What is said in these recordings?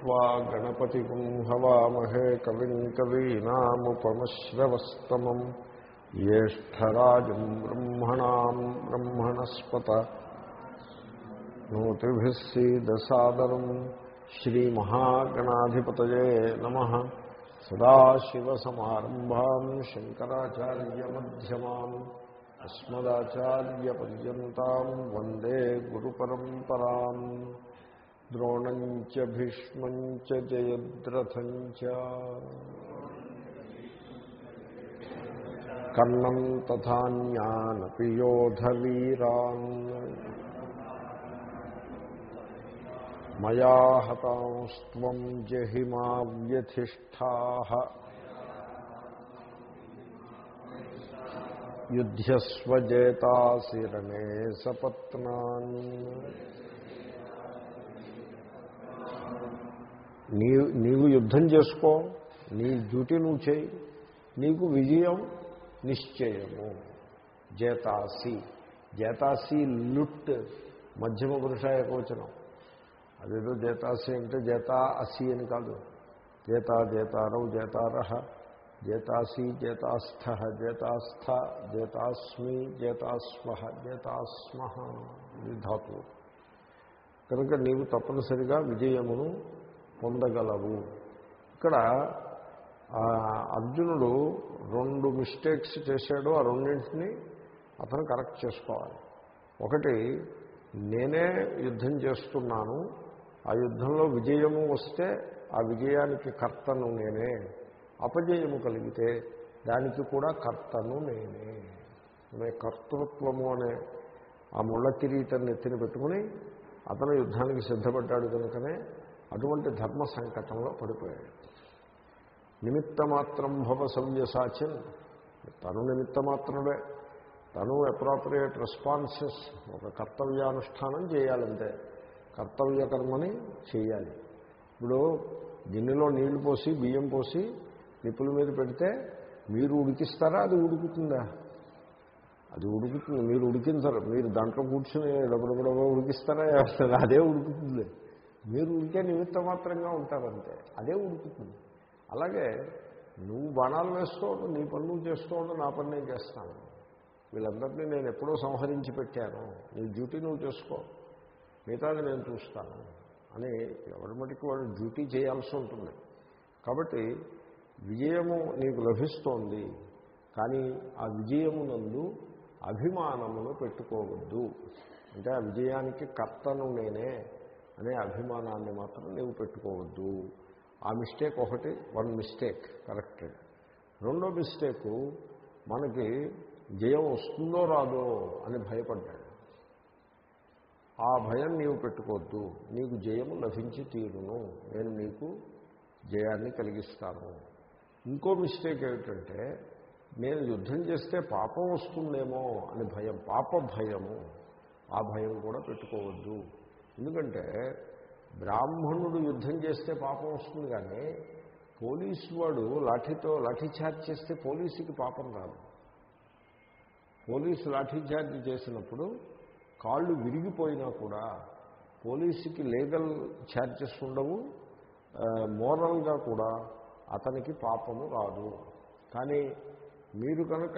त्वा गणपतिगुं हवामहे कविम् कवीनामुपमश्रवस्तमम् ज्येष्ठराजम् ब्रह्मणाम् ब्रह्मणस्पत नोतिभिः सीदसादरम् श्रीमहागणाधिपतये नमः सदाशिवसमारम्भाम् शङ्कराचार्यमध्यमाम् अस्मदाचार्यपर्यन्ताम् वन्दे गुरुपरम्पराम् ద్రోణం చ భీష్మం చ జయద్రథం చ కర్ణం తథాన్యానపి యోధవీరాన్. మయా హతాంస్త్వం జహిమా వ్యతిష్టా యుధ్యస్వజేతాసిరణే సపత్నాన్ నీ నీవు యుద్ధం చేసుకో నీ డ్యూటీ నువ్వు చేయి నీకు విజయం నిశ్చయము. జేతాసి. జేతాసి లుట్ మధ్యమ పురుషాయ కోచనం అదేదో జేతాసి అంటే జేతా అసి అని కాదు. జేతా జేతారౌ జేతారహ జేతాసి జేతాస్థ జేతాస్థ జేతాస్మి జేతాస్వ జేతాస్మ ఇది ధాతు కనుక నీవు తప్పనిసరిగా విజయమును పొందగలవు. ఇక్కడ అర్జునుడు రెండు మిస్టేక్స్ చేశాడు ఆ రెండింటిని అతను కరెక్ట్ చేసుకోవాలి. ఒకటి నేనే యుద్ధం చేస్తున్నాను ఆ యుద్ధంలో విజయము వస్తే ఆ విజయానికి కర్తను నేనే అపజయము కలిగితే దానికి కూడా కర్తను నేనే. అనే కర్తృత్వము అనే ఆ ముళ్ళ కిరీటం ఎత్తిన పెట్టుకుని అతను యుద్ధానికి సిద్ధపడ్డాడు కనుకనే అటువంటి ధర్మ సంకటంలో పడిపోయాడు. నిమిత్త మాత్రం భవ సవ్యసాచిన్ తను నిమిత్త మాత్రమే తను అప్రాప్రియేట్ రెస్పాన్సెస్ ఒక కర్తవ్యానుష్ఠానం చేయాలంటే కర్తవ్య కర్మని చేయాలి. ఇప్పుడు గిన్నెలో నీళ్ళు పోసి బియ్యం పోసి నిప్పుల మీద పెడితే మీరు ఉడికిస్తారా? అది ఉడుకుతుందా? అది ఉడుకుతుంది. మీరు ఉడికించరు. మీరు దాంట్లో కూర్చుని డబ్బుడబడబో ఉడికిస్తారా అదే ఉడుకుతుంది మీరు ఉంటే నిమిత్త మాత్రంగా ఉంటారంతే. అదే ఉడుకుతుంది. అలాగే నువ్వు బాణాలు వేస్తూ నీ పనులు చేస్తూ చేసుకోవడం నా పని నేను చేస్తాను. వీళ్ళందరినీ నేను ఎప్పుడో సంహరించి పెట్టాను. నీ డ్యూటీ నువ్వు చేసుకో. మిగతాది నేను చూస్తాను అని ఎవరి మటుకు వాళ్ళు డ్యూటీ చేయాల్సి ఉంటుంది. కాబట్టి విజయము నీకు లభిస్తోంది. కానీ ఆ విజయమునందు అభిమానమును పెట్టుకోవద్దు. అంటే ఆ విజయానికి కర్తను నేనే. అనే అభిమానాన్ని మాత్రం నీవు పెట్టుకోవద్దు. ఆ మిస్టేక్ ఒకటి వన్ మిస్టేక్ కరెక్టెడ్. రెండో మిస్టేకు మనకి జయం వస్తుందో రాదో అని భయపడ్డాడు. ఆ భయం నీవు పెట్టుకోవద్దు. నీకు జయము లభించి తీరును. నేను నీకు జయాన్ని కలిగిస్తాను. ఇంకో మిస్టేక్ ఏమిటంటే నేను యుద్ధం చేస్తే పాపం వస్తుందేమో అని భయం పాప భయము. ఆ భయం కూడా పెట్టుకోవద్దు. ఎందుకంటే బ్రాహ్మణుడు యుద్ధం చేస్తే పాపం వస్తుంది కానీ పోలీసు వాడు లాఠీతో లాఠీఛార్జ్ చేస్తే పోలీసుకి పాపం రాదు. పోలీసు లాఠీఛార్జ్ చేసినప్పుడు కాళ్ళు విరిగిపోయినా కూడా పోలీసుకి లీగల్ ఛార్జెస్ ఉండవు మోరల్గా కూడా అతనికి పాపము రాదు. కానీ మీరు కనుక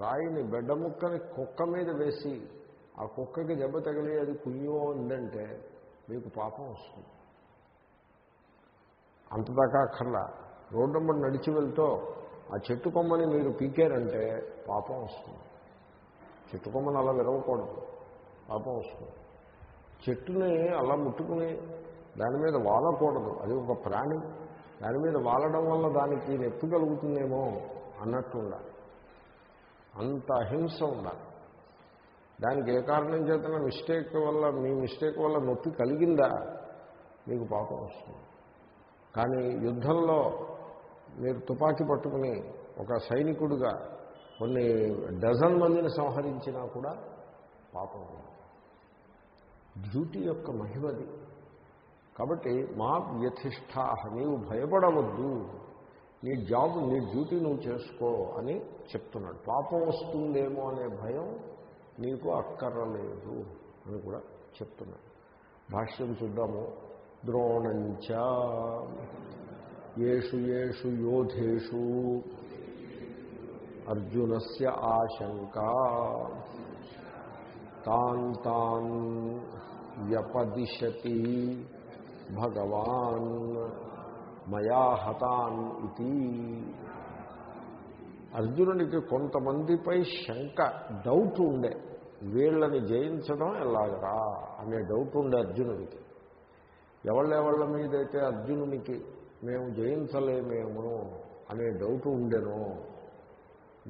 రాయిని బెడ్డ ముక్కని కుక్క మీద వేసి ఆ కుక్కకి దెబ్బ తగిలి అది కుయ్యో ఉందంటే మీకు పాపం వస్తుంది. అంతదాకా అక్కర్లా. రోడ్డు నెంబర్ నడిచి వెళ్తూ ఆ చెట్టు కొమ్మని మీరు పీకారంటే పాపం వస్తుంది. చెట్టు కొమ్మని అలా విరవకూడదు పాపం వస్తుంది. చెట్టుని అలా ముట్టుకుని దాని మీద వాలకూడదు. అది ఒక ప్రాణి. దాని మీద వాలడం వల్ల దానికి నొప్పి కలుగుతుందేమో అన్నట్టు ఉండాలి. అంత అహింస ఉండాలి. దానికి ఏ కారణం చేతన? మిస్టేక్ వల్ల మీ మిస్టేక్ వల్ల నొప్పి కలిగిందా? మీకు పాపం వస్తుంది. కానీ యుద్ధంలో మీరు తుపాకీ పట్టుకుని ఒక సైనికుడిగా కొన్ని డజన్ మందిని సంహరించినా కూడా పాపం డ్యూటీ యొక్క మహిమది. కాబట్టి మా వ్యతిష్ఠా నీవు భయపడవద్దు. నీ జాబ్ నీ డ్యూటీ నువ్వు చేసుకో అని చెప్తున్నాడు. పాపం వస్తుందేమో అనే భయం నీకు అక్కరలేదు అని కూడా చెప్తున్నాను భాష్యం చూద్దాము. ద్రోణంచ ఏషు ఏషు యోధేషు అర్జునస్య ఆశంకా తాన్ తాన్ వ్యపదిశతి భగవాన్ మయా హతాన్ ఇది అర్జునుడికి కొంతమందిపై శంక డౌట్ ఉండే. వీళ్ళని జయించడం ఎలాగరా అనే డౌట్ ఉండే అర్జునుడికి. ఎవళ్ళెవళ్ళ మీదైతే అర్జునునికి మేము జయించలేమేమో అనే డౌట్ ఉండెనో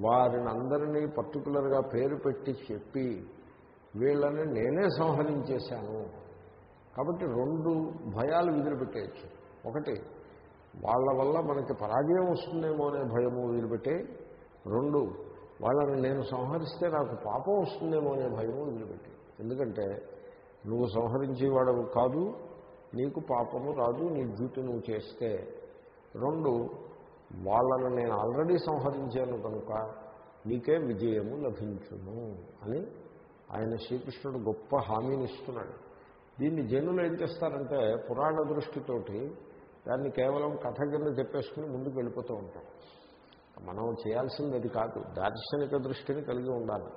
వారిని అందరినీ పర్టికులర్గా పేరు పెట్టి చెప్పి వీళ్ళని నేనే సంహరించేశాను. కాబట్టి రెండు భయాలు వదిలిపెట్టేయచ్చు. ఒకటి వాళ్ళ వల్ల మనకి పరాజయం వస్తుందేమో అనే భయము వదిలిపెట్టే. రెండు వాళ్ళని నేను సంహరిస్తే నాకు పాపం వస్తుందేమో అనే భయము వదిలిపెట్టి. ఎందుకంటే నువ్వు సంహరించేవాడు కాదు నీకు పాపము రాదు నీ డ్యూటీ నువ్వు చేస్తే. రెండు వాళ్ళను నేను ఆల్రెడీ సంహరించాను కనుక నీకే విజయము లభించును అని ఆయన శ్రీకృష్ణుడు గొప్ప హామీని ఇస్తున్నాడు. దీన్ని జనులు ఏం చేస్తారంటే పురాణ దృష్టితోటి దాన్ని కేవలం కథ కింద చెప్పేసుకుని ముందుకు వెళ్ళిపోతూ ఉంటారు. మనం చేయాల్సింది అది కాదు దార్శనిక దృష్టిని కలిగి ఉండాలి.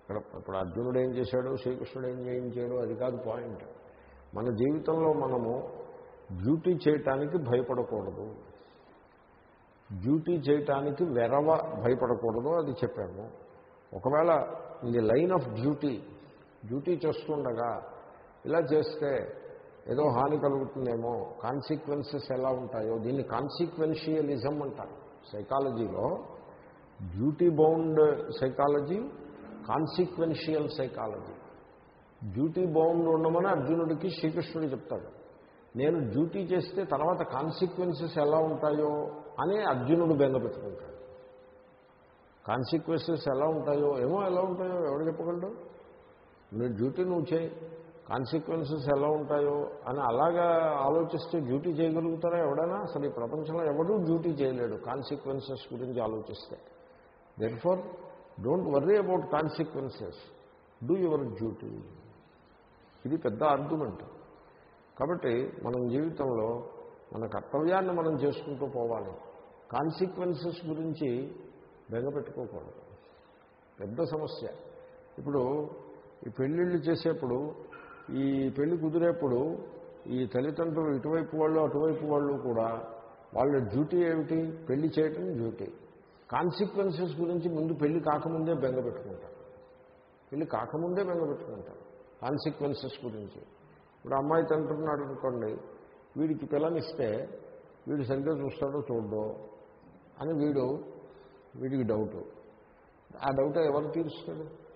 ఇక్కడ ఇప్పుడు అర్జునుడు ఏం చేశాడు శ్రీకృష్ణుడు ఏం చేయించాడు అది కాదు పాయింట్. మన జీవితంలో మనము డ్యూటీ చేయటానికి భయపడకూడదు. డ్యూటీ చేయటానికి వెరవ భయపడకూడదు అది చెప్పాము. ఒకవేళ in the line of duty duty చేస్తుండగా ఇలా చేస్తే ఏదో హాని కలుగుతుందేమో కాన్సిక్వెన్సెస్ ఎలా ఉంటాయో దీన్ని కాన్సిక్వెన్షియలిజం అంటారు. సైకాలజీలో duty bound psychology consequential psychology. Duty bound ఉండమని అర్జునుడికి శ్రీకృష్ణుడు చెప్తాడు. నేను డ్యూటీ చేస్తే తర్వాత కాన్సిక్వెన్సెస్ ఎలా ఉంటాయో అని అర్జునుడు బెంగపెట్టుకుంటాడు కాన్సిక్వెన్సెస్ ఎలా ఉంటాయో ఏమో ఎలా ఉంటాయో ఎవరు చెప్పగలడు? నువ్వు డ్యూటీ నువ్వు చేయి. కాన్సిక్వెన్సెస్ ఎలా ఉంటాయో అని అలాగా ఆలోచిస్తే డ్యూటీ చేయగలుగుతారా ఎవడైనా? అసలు ఈ ప్రపంచంలో ఎవడూ డ్యూటీ చేయలేడు కాన్సిక్వెన్సెస్ గురించి ఆలోచిస్తే. Then for don't worry about consequences do your duty ఇది పెద్ద ఆర్గ్యుమెంట్ కాబట్టి మనం జీవితంలో మన కర్తవ్యాన్ని మనం చేసుకుంటూ పోవాలి. కాన్సిక్వెన్సెస్ గురించి బెంగపెట్టుకోకూడదు. పెద్ద సమస్య. ఇప్పుడు ఈ పెళ్ళిళ్ళు చేసేప్పుడు ఈ పెళ్ళి కుదిరేప్పుడు ఈ తల్లిదండ్రులు ఇటువైపు వాళ్ళు అటువైపు వాళ్ళు కూడా వాళ్ళ డ్యూటీ ఏమిటి? పెళ్ళి చేయటం డ్యూటీ. కాన్సిక్వెన్సెస్ గురించి ముందు పెళ్ళి కాకముందే బెంగ పెట్టుకుంటారు. పెళ్ళి కాకముందే బెంగ పెట్టుకుంటారు కాన్సిక్వెన్సెస్ గురించి. ఇప్పుడు అమ్మాయి తంటున్నాడు అనుకోండి వీడికి పిల్లనిస్తే వీడు సరిగ్గా చూస్తాడో చూడో అని వీడు వీడికి డౌట్. ఆ డౌట్ ఎవరు తీరుస్తాడు?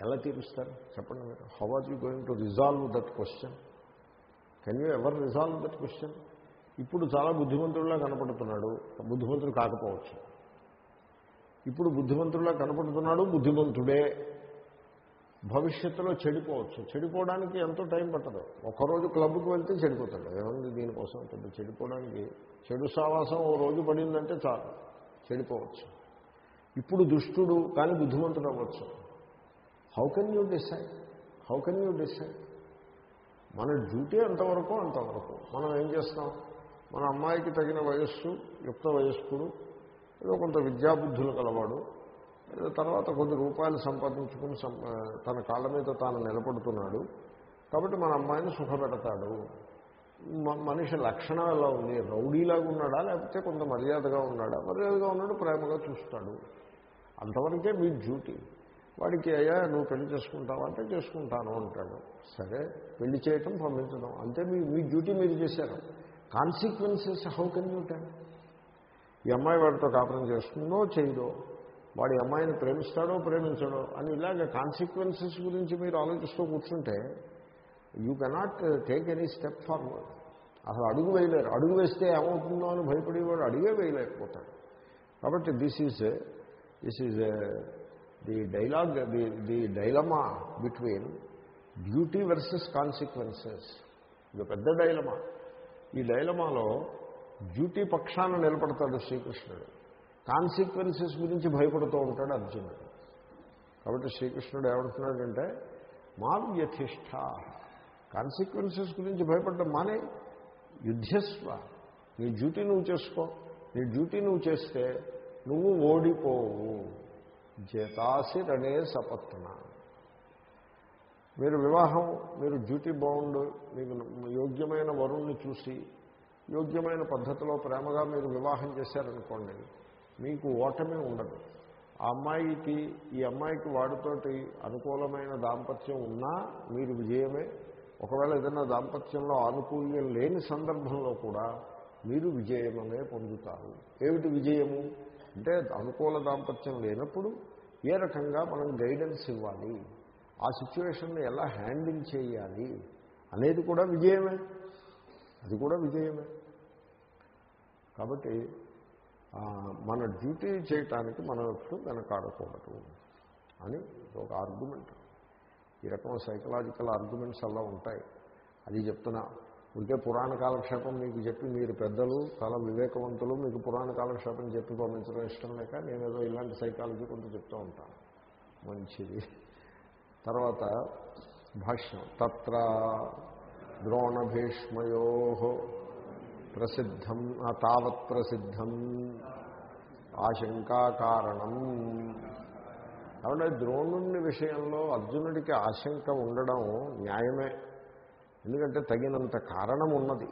ఎలా తీరుస్తారు? చెప్పండి మీరు. How are you going to resolve that question can you ever resolve that question ఇప్పుడు చాలా బుద్ధిమంతుడిలా కనపడుతున్నాడు. బుద్ధిమంతుడు కాకపోవచ్చు. ఇప్పుడు బుద్ధిమంతుడిలా కనపడుతున్నాడు బుద్ధిమంతుడే. భవిష్యత్తులో చెడిపోవచ్చు. చెడిపోవడానికి ఎంతో టైం పట్టదు. ఒకరోజు క్లబ్కి వెళ్తే చెడిపోతాడు. ఏముంది దీనికోసం? పెద్ద చెడిపోవడానికి చెడు సావాసం ఓ రోజు పడిందంటే చాలు. చెడిపోవచ్చు. ఇప్పుడు దుష్టుడు కానీ బుద్ధిమంతుడు అవ్వచ్చు. How can you decide how can you decide మన డ్యూటీ ఎంతవరకు అంతవరకు. మనం ఏం చేస్తాం? మన అమ్మాయికి తగిన వయస్సు యుక్త వయస్కుడు ఏదో కొంత విద్యాబుద్ధులు కలవాడు తర్వాత కొద్ది రూపాయలు సంపాదించుకుని సం- తన కాళ్ళ మీద తాను నిలబడుతున్నాడు. కాబట్టి మన అమ్మాయిని సుఖపెడతాడు. మనిషి లక్షణం ఎలా ఉంది? రౌడీలాగా ఉన్నాడా? లేకపోతే కొంత మర్యాదగా ఉన్నాడా? మర్యాదగా ఉన్నాడు ప్రేమగా చూస్తాడు. అంతవరకే మీ డ్యూటీ. వాడికి అయ్యా నువ్వు పెళ్ళి చేసుకుంటావా? అంటే చేసుకుంటాను అంటాడు. సరే పెళ్ళి చేయటం పంపించడం. అంతే మీ మీ డ్యూటీ మీరు చేశారు. Consequences how can you then ఈ అమ్మాయి వాడితో కాపురం చేస్తుందో చేయదో వాడి అమ్మాయిని ప్రేమిస్తాడో ప్రేమించడో అని ఇలాగ కాన్సిక్వెన్సెస్ గురించి మీరు ఆలోచిస్తూ కూర్చుంటే you cannot take any step forward అసలు అడుగు వేయలేరు. అడుగు వేస్తే ఏమవుతుందో అని భయపడేవాడు అడిగే వేయలేకపోతాడు. కాబట్టి this is this is the dialogue the the dilemma between duty versus consequences ఇది పెద్ద డైలమా ఈ డైలమాలో డ్యూటీ పక్షాన నిలబడతాడు శ్రీకృష్ణుడు. కాన్సిక్వెన్సెస్ గురించి భయపడుతూ ఉంటాడు అర్జునుడు. కాబట్టి శ్రీకృష్ణుడు ఏమంటున్నాడంటే మా వ్యతిష్ట కాన్సిక్వెన్సెస్ గురించి భయపడడం మానే. యుద్ధస్వ నీ డ్యూటీ నువ్వు చేసుకో. నీ డ్యూటీ నువ్వు చేస్తే నువ్వు ఓడిపోవు. జేతాసి రణే సపత్న మీరు వివాహం మీరు డ్యూటీ బౌండ్ మీకు యోగ్యమైన వరుణ్ణి చూసి యోగ్యమైన పద్ధతిలో ప్రేమగా మీరు వివాహం చేశారనుకోండి మీకు ఓటమి ఉండదు. ఆ అమ్మాయికి ఈ అమ్మాయికి వాడితోటి అనుకూలమైన దాంపత్యం ఉన్నా మీరు విజయమే. ఒకవేళ ఏదైనా దాంపత్యంలో ఆనుకూల్యం లేని సందర్భంలో కూడా మీరు విజయమనే పొందుతారు. ఏమిటి విజయము? అంటే అనుకూల దాంపత్యం లేనప్పుడు ఏ రకంగా మనం గైడెన్స్ ఇవ్వాలి? ఆ సిచ్యువేషన్ని ఎలా హ్యాండిల్ చేయాలి? అనేది కూడా విజయమే. అది కూడా విజయమే. కాబట్టి మన డ్యూటీ చేయటానికి మనం ఎప్పుడు వెనకాడకూడదు అని ఒక ఆర్గ్యుమెంట్. ఈ రకం సైకలాజికల్ ఆర్గ్యుమెంట్స్ అలా ఉంటాయి. అది చెప్తున్నా. ఇంకే పురాణ కాలక్షేపం మీకు చెప్పి మీరు పెద్దలు చాలా వివేకవంతులు మీకు పురాణ కాలక్షేపం చెప్పి పంపించడం ఇష్టం లేక నేను ఏదో ఇలాంటి సైకాలజీ కొంత చెప్తూ ఉంటాను. మంచిది. తర్వాత భాష్యం. తత్ర ద్రోణభీష్మయో ప్రసిద్ధం తావత్ ప్రసిద్ధం ఆశంకా కారణం. కాబట్టి ద్రోణుని విషయంలో అర్జునుడికి ఆశంక ఉండడం న్యాయమే. ఎందుకంటే తగినంత కారణం ఉన్నది.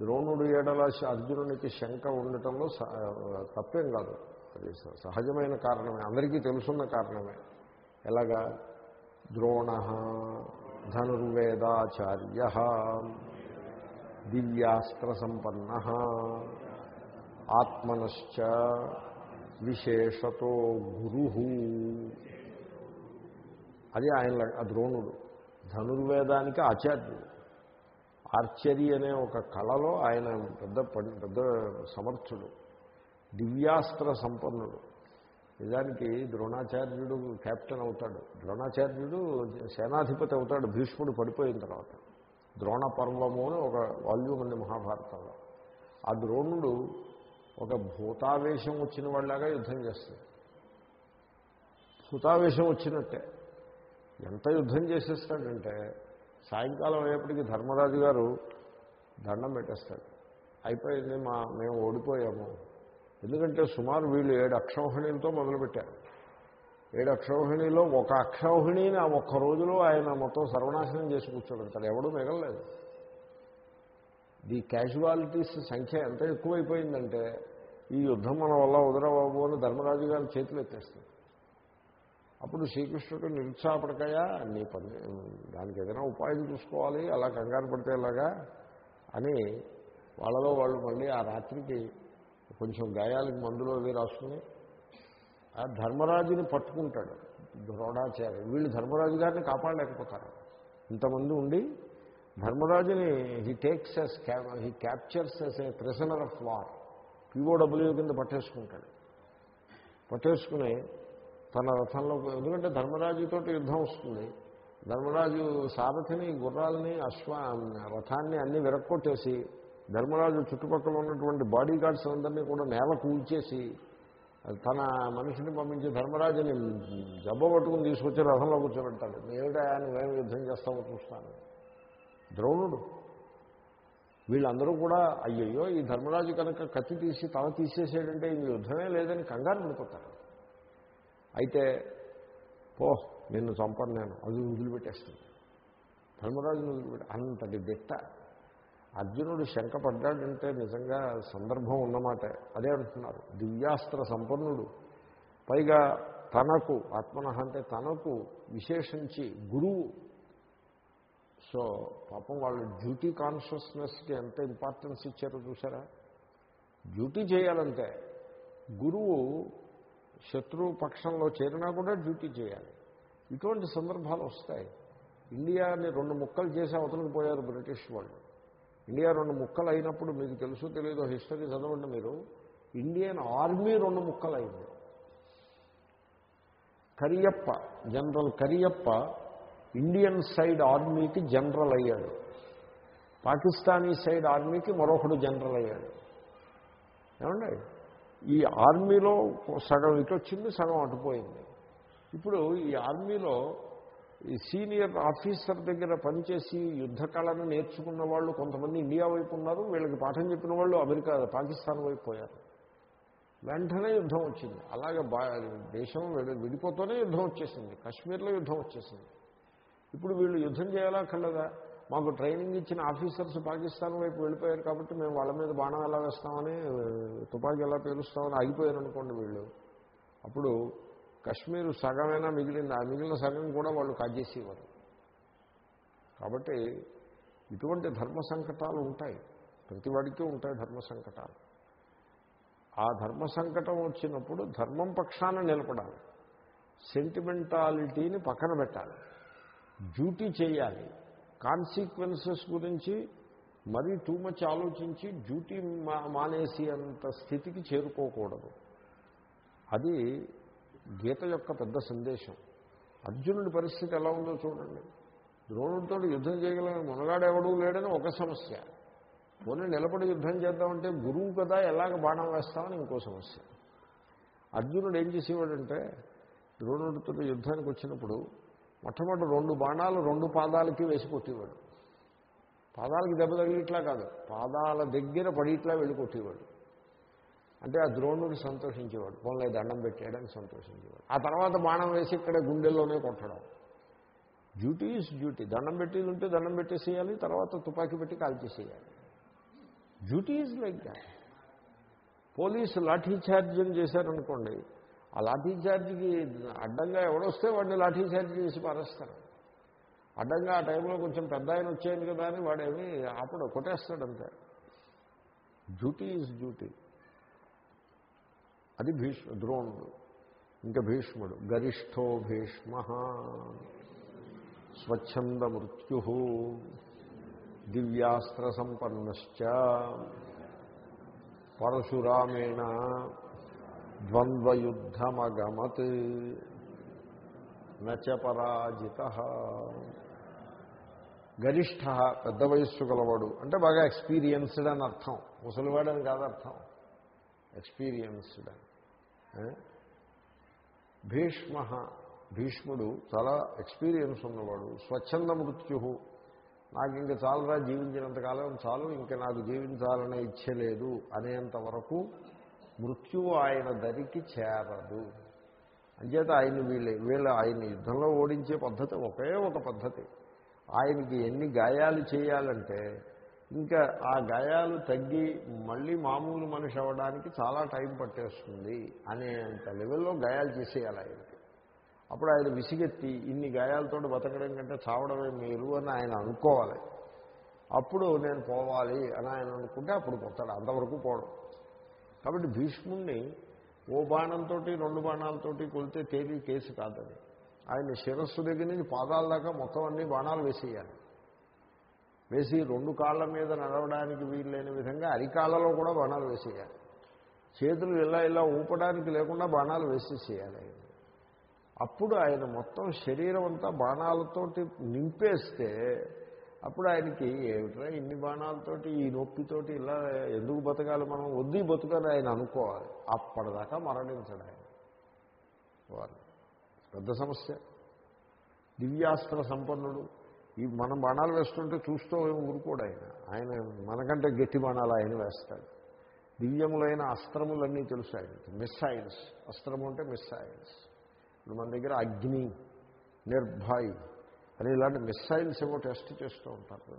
ద్రోణుడు ఏడల అర్జునునికి శంక ఉండటంలో స- తప్పేం కాదు. అది సహజమైన కారణమే. అందరికీ తెలుసున్న కారణమే. ఎలాగా? ద్రోణ ధనుర్వేదాచార్య దివ్యాస్త్ర సంపన్న ఆత్మనశ్చ విశేషతో గురు. అది ఆయన ఆ ద్రోణుడు. ధనుర్వేదానికి ఆచార్యుడు. ఆర్చరీ అనే ఒక కళలో ఆయన పెద్ద పెద్ద సమర్థుడు. దివ్యాస్త్ర సంపన్నుడు. నిజానికి ద్రోణాచార్యుడు కెప్టెన్ అవుతాడు. ద్రోణాచార్యుడు సేనాధిపతి అవుతాడు. భీష్ముడు పడిపోయిన తర్వాత. ద్రోణ పర్వము అని ఒక వాల్యూమ్ ఉంది మహాభారతంలో. ఆ ద్రోణుడు ఒక భూతావేశం వచ్చిన వాళ్ళలాగా యుద్ధం చేస్తాడు. భూతావేశం వచ్చినట్టే. ఎంత యుద్ధం చేసేస్తాడంటే సాయంకాలం అయ్యేప్పటికీ ధర్మరాజు గారు దండం పెట్టేస్తాడు. అయిపోయింది మా మేము ఓడిపోయాము. ఎందుకంటే సుమారు వీళ్ళు ఏడు అక్షౌహిణీలతో మొదలుపెట్టారు. ఏడు అక్షౌహిణిలో ఒక అక్షౌహిణిని ఆ ఒక్క రోజులో ఆయన మొత్తం సర్వనాశనం చేసి కూర్చోబెడతాడు. ఎవడూ మిగలలేదు. ది క్యాజువాలిటీస్ సంఖ్య ఎంత ఎక్కువైపోయిందంటే ఈ యుద్ధం మన వల్ల వదరబాబు అని ధర్మరాజు గారి చేతులు ఎత్తేస్తాడు అప్పుడు శ్రీకృష్ణుడు నిరుత్సాహపడకయా? నీ పని దానికి ఏదైనా ఉపాయం చూసుకోవాలి అలా కంగారు పడితే ఎలాగా అని వాళ్ళలో వాళ్ళు మళ్ళీ ఆ రాత్రికి కొంచెం గాయాలకు మందులో అవి రాసుకుని ఆ ధర్మరాజుని పట్టుకుంటాడు ద్రోణాచార్య వీళ్ళు ధర్మరాజు గారిని కాపాడలేకపోతారు. ఇంతమంది ఉండి ధర్మరాజుని he takes as he captures as a prisoner of war POW కింద పట్టేసుకుంటాడు. పట్టేసుకుని తన రథంలో ఎందుకంటే ధర్మరాజుతో యుద్ధం వస్తుంది. ధర్మరాజు సారథిని గుర్రాలని అశ్వ రథాన్ని అన్ని విరక్కొట్టేసి ధర్మరాజు చుట్టుపక్కల ఉన్నటువంటి బాడీ గార్డ్స్ అందరినీ కూడా నేల కూల్చేసి తన మనిషిని పంపించి ధర్మరాజుని జబ్బ పట్టుకుని తీసుకొచ్చి రథంలో కూర్చోబెట్టాడు ఏమిటా నువ్వేం యుద్ధం చేస్తావో చూస్తాను. ద్రోణుడు. వీళ్ళందరూ కూడా అయ్యయ్యో ఈ ధర్మరాజు కనుక కత్తి తీసి తల తీసేసాడంటే ఈ యుద్ధమే లేదని కంగారు పడిపోతారు. అయితే పో నిన్ను చంపను నేను. అది వదిలిపెట్టేస్తుంది. ధర్మరాజుని వదిలిపెట్టి అంతటి దిట్ట. అర్జునుడు శంకపడ్డాడంటే నిజంగా సందర్భం ఉన్నమాట. అదే అంటున్నారు. దివ్యాస్త్ర సంపన్నుడు. పైగా తనకు ఆత్మన అంటే తనకు విశేషించి గురువు. సో పాపం వాళ్ళు డ్యూటీ కాన్షియస్నెస్కి ఎంత ఇంపార్టెన్స్ ఇచ్చారో చూసారా డ్యూటీ చేయాలంటే గురువు శత్రుపక్షంలో చేరినా కూడా డ్యూటీ చేయాలి. ఇటువంటి సందర్భాలు వస్తాయి. ఇండియాని రెండు ముక్కలు చేసి అవతలకు పోయారు బ్రిటిష్ వాళ్ళు. ఇండియా రెండు ముక్కలు అయినప్పుడు మీకు తెలుసు తెలియదు హిస్టరీ చదవండి మీరు. ఇండియన్ ఆర్మీ రెండు ముక్కలు అయింది Cariappa general Cariappa Indian side ఆర్మీకి జనరల్ అయ్యాడు. పాకిస్తానీ సైడ్ ఆర్మీకి మరొకడు జనరల్ అయ్యాడు. ఏమండి? ఈ ఆర్మీలో సగం ఇటు వచ్చింది సగం అటుపోయింది ఇప్పుడు ఈ ఆర్మీలో ఈ సీనియర్ ఆఫీసర్ దగ్గర పనిచేసి యుద్ధ కళను నేర్చుకున్న వాళ్ళు కొంతమంది ఇండియా వైపు ఉన్నారు వీళ్ళకి పాఠం చెప్పిన వాళ్ళు అమెరికా పాకిస్తాన్ వైపు పోయారు. వెంటనే యుద్ధం వచ్చింది. అలాగే బా దేశం విడిపోతూనే యుద్ధం వచ్చేసింది. కాశ్మీర్లో యుద్ధం వచ్చేసింది. ఇప్పుడు వీళ్ళు యుద్ధం చేయాలా కలదా? మాకు ట్రైనింగ్ ఇచ్చిన ఆఫీసర్స్ పాకిస్తాన్ వైపు వెళ్ళిపోయారు కాబట్టి మేము వాళ్ళ మీద బాణం ఎలా వేస్తామని తుపాకీ ఎలా పేలుస్తామని ఆగిపోయారు అనుకోండి వీళ్ళు. అప్పుడు కశ్మీర్ సగమైనా మిగిలింది. ఆ మిగిలిన సగం కూడా వాళ్ళు కాజేసేవారు. కాబట్టి ఇటువంటి ధర్మ సంకటాలు ఉంటాయి. ప్రతి వాడికి ఉంటాయి ధర్మ సంకటాలు. ఆ ధర్మ సంకటం వచ్చినప్పుడు ధర్మం పక్షాన నిలబడాలి. సెంటిమెంటాలిటీని పక్కన పెట్టాలి. డ్యూటీ చేయాలి. కాన్సిక్వెన్సెస్ గురించి మరీ టూ మచ్ ఆలోచించి డ్యూటీ మా మానేసి అంత స్థితికి చేరుకోకూడదు. అది గీత యొక్క పెద్ద సందేశం. అర్జునుడి పరిస్థితి ఎలా ఉందో చూడండి. ద్రోణుడితో యుద్ధం చేయగలిగిన మునగాడెవడూ లేడని ఒక సమస్య. పోనీ నిలబడి యుద్ధం చేద్దామంటే గురువు కదా ఎలాగ బాణం వేస్తామని ఇంకో సమస్య. అర్జునుడు ఏం చేసేవాడంటే ద్రోణుడితో యుద్ధానికి వచ్చినప్పుడు మొట్టమొదటి రెండు బాణాలు రెండు పాదాలకి వేసి కొట్టేవాడు. పాదాలకి దెబ్బ తగిలిట్లా కాదు పాదాల దగ్గర పడిట్లా వెళ్ళి కొట్టేవాడు. అంటే ఆ ద్రోణుడు సంతోషించేవాడు పోన్లే దండం పెట్టేయడానికి సంతోషించేవాడు. ఆ తర్వాత బాణం వేసి ఇక్కడ గుండెల్లోనే కొట్టడం. డ్యూటీ ఈజ్ డ్యూటీ దండం పెట్టేది ఉంటే దండం పెట్టేసేయాలి తర్వాత తుపాకీ పెట్టి కాల్చేసేయాలి. Duty is like that. Police lathi ఛార్జీని చేశారనుకోండి ఆ లాఠీ ఛార్జీకి అడ్డంగా ఎవడొస్తే వాడిని లాఠీ ఛార్జ్ చేసి పారేస్తారు. అడ్డంగా ఆ టైంలో కొంచెం పెద్ద ఆయన వచ్చేయండి కదా అని వాడేమి అప్పుడు కొట్టేస్తాడంతే డ్యూటీ ఈజ్ డ్యూటీ. అది భీష్మ ద్రోణుడు ఇంకా భీష్ముడు. గరిష్ఠో భీష్మ స్వచ్ఛంద మృత్యు దివ్యాస్త్ర సంపన్నశ్చ పరశురామేణ ద్వంద్వయుద్ధమగమత్ నచ పరాజిత. గరిష్ట పెద్ద వయస్సు గలవాడు. అంటే బాగా ఎక్స్పీరియన్స్డ్ అని అర్థం. ముసలివాడు అని కాదు అర్థం. ఎక్స్పీరియన్స్డ్ అని. భీష్మ భీష్ముడు చాలా ఎక్స్పీరియన్స్ ఉన్నవాడు. స్వచ్ఛంద మృత్యు నాకు ఇంక చాలరా జీవించినంతకాలం చాలు ఇంక నాకు జీవించాలనే ఇచ్చలేదు అనేంత వరకు మృత్యువు ఆయన దరికి చేరదు. అంచేత ఆయన వీళ్ళు వీళ్ళ ఆయన యుద్ధంలో ఓడించే పద్ధతి ఒకే ఒక పద్ధతి. ఆయనకి ఎన్ని గాయాలు చేయాలంటే ఇంకా ఆ గాయాలు తగ్గి మళ్ళీ మామూలు మనిషి అవ్వడానికి చాలా టైం పట్టేస్తుంది అనేంత లెవెల్లో గాయాలు చేసేయాలి ఆయనకి. అప్పుడు ఆయన విసిగెత్తి ఇన్ని గాయాలతో బతకడం కంటే చావడమే మీరు అని ఆయన అనుకోవాలి. అప్పుడు నేను పోవాలి అని ఆయన అనుకుంటే అప్పుడు పోతాడు అంతవరకు పోవడం. కాబట్టి భీష్ముణ్ణి ఓ బాణంతో రెండు బాణాలతోటి కొలితే తేలి కేసు కాదని ఆయన శిరస్సు దగ్గర నుంచి పాదాల దాకా మొత్తం అన్ని బాణాలు వేసేయాలి. వేసి రెండు కాళ్ళ మీద నడవడానికి వీల్లేని విధంగా అరికాళ్ళలో కూడా బాణాలు వేసేయాలి. చేతులు ఇలా ఇలా ఊపడానికి లేకుండా బాణాలు వేసేసేయాలి అప్పుడు ఆయన మొత్తం శరీరం అంతా బాణాలతోటి నింపేస్తే అప్పుడు ఆయనకి ఏమిట్రా ఇన్ని బాణాలతోటి ఈ నొప్పితోటి ఇలా ఎందుకు బతకాలి మనం? వద్దు బతుకని ఆయన అనుకోవాలి. అప్పటిదాకా మరణించడు ఆయన. వారు. పెద్ద సమస్య. దివ్యాస్త్ర సంపన్నుడు. ఈ మనం బాణాలు వేస్తుంటే చూస్తూ ఊరుకోడు ఆయన. ఆయన మనకంటే గట్టి బాణాలు ఆయన వేస్తాడు. దివ్యములైన అస్త్రములన్నీ తెలుసు ఆయనకి. మిస్సైల్స్. అస్త్రము అంటే మిస్సైల్స్. ఇప్పుడు మన దగ్గర అగ్ని నిర్భయ్ అని ఇలాంటి మిస్సైల్స్ ఏవో టెస్ట్ చేస్తూ ఉంటారు.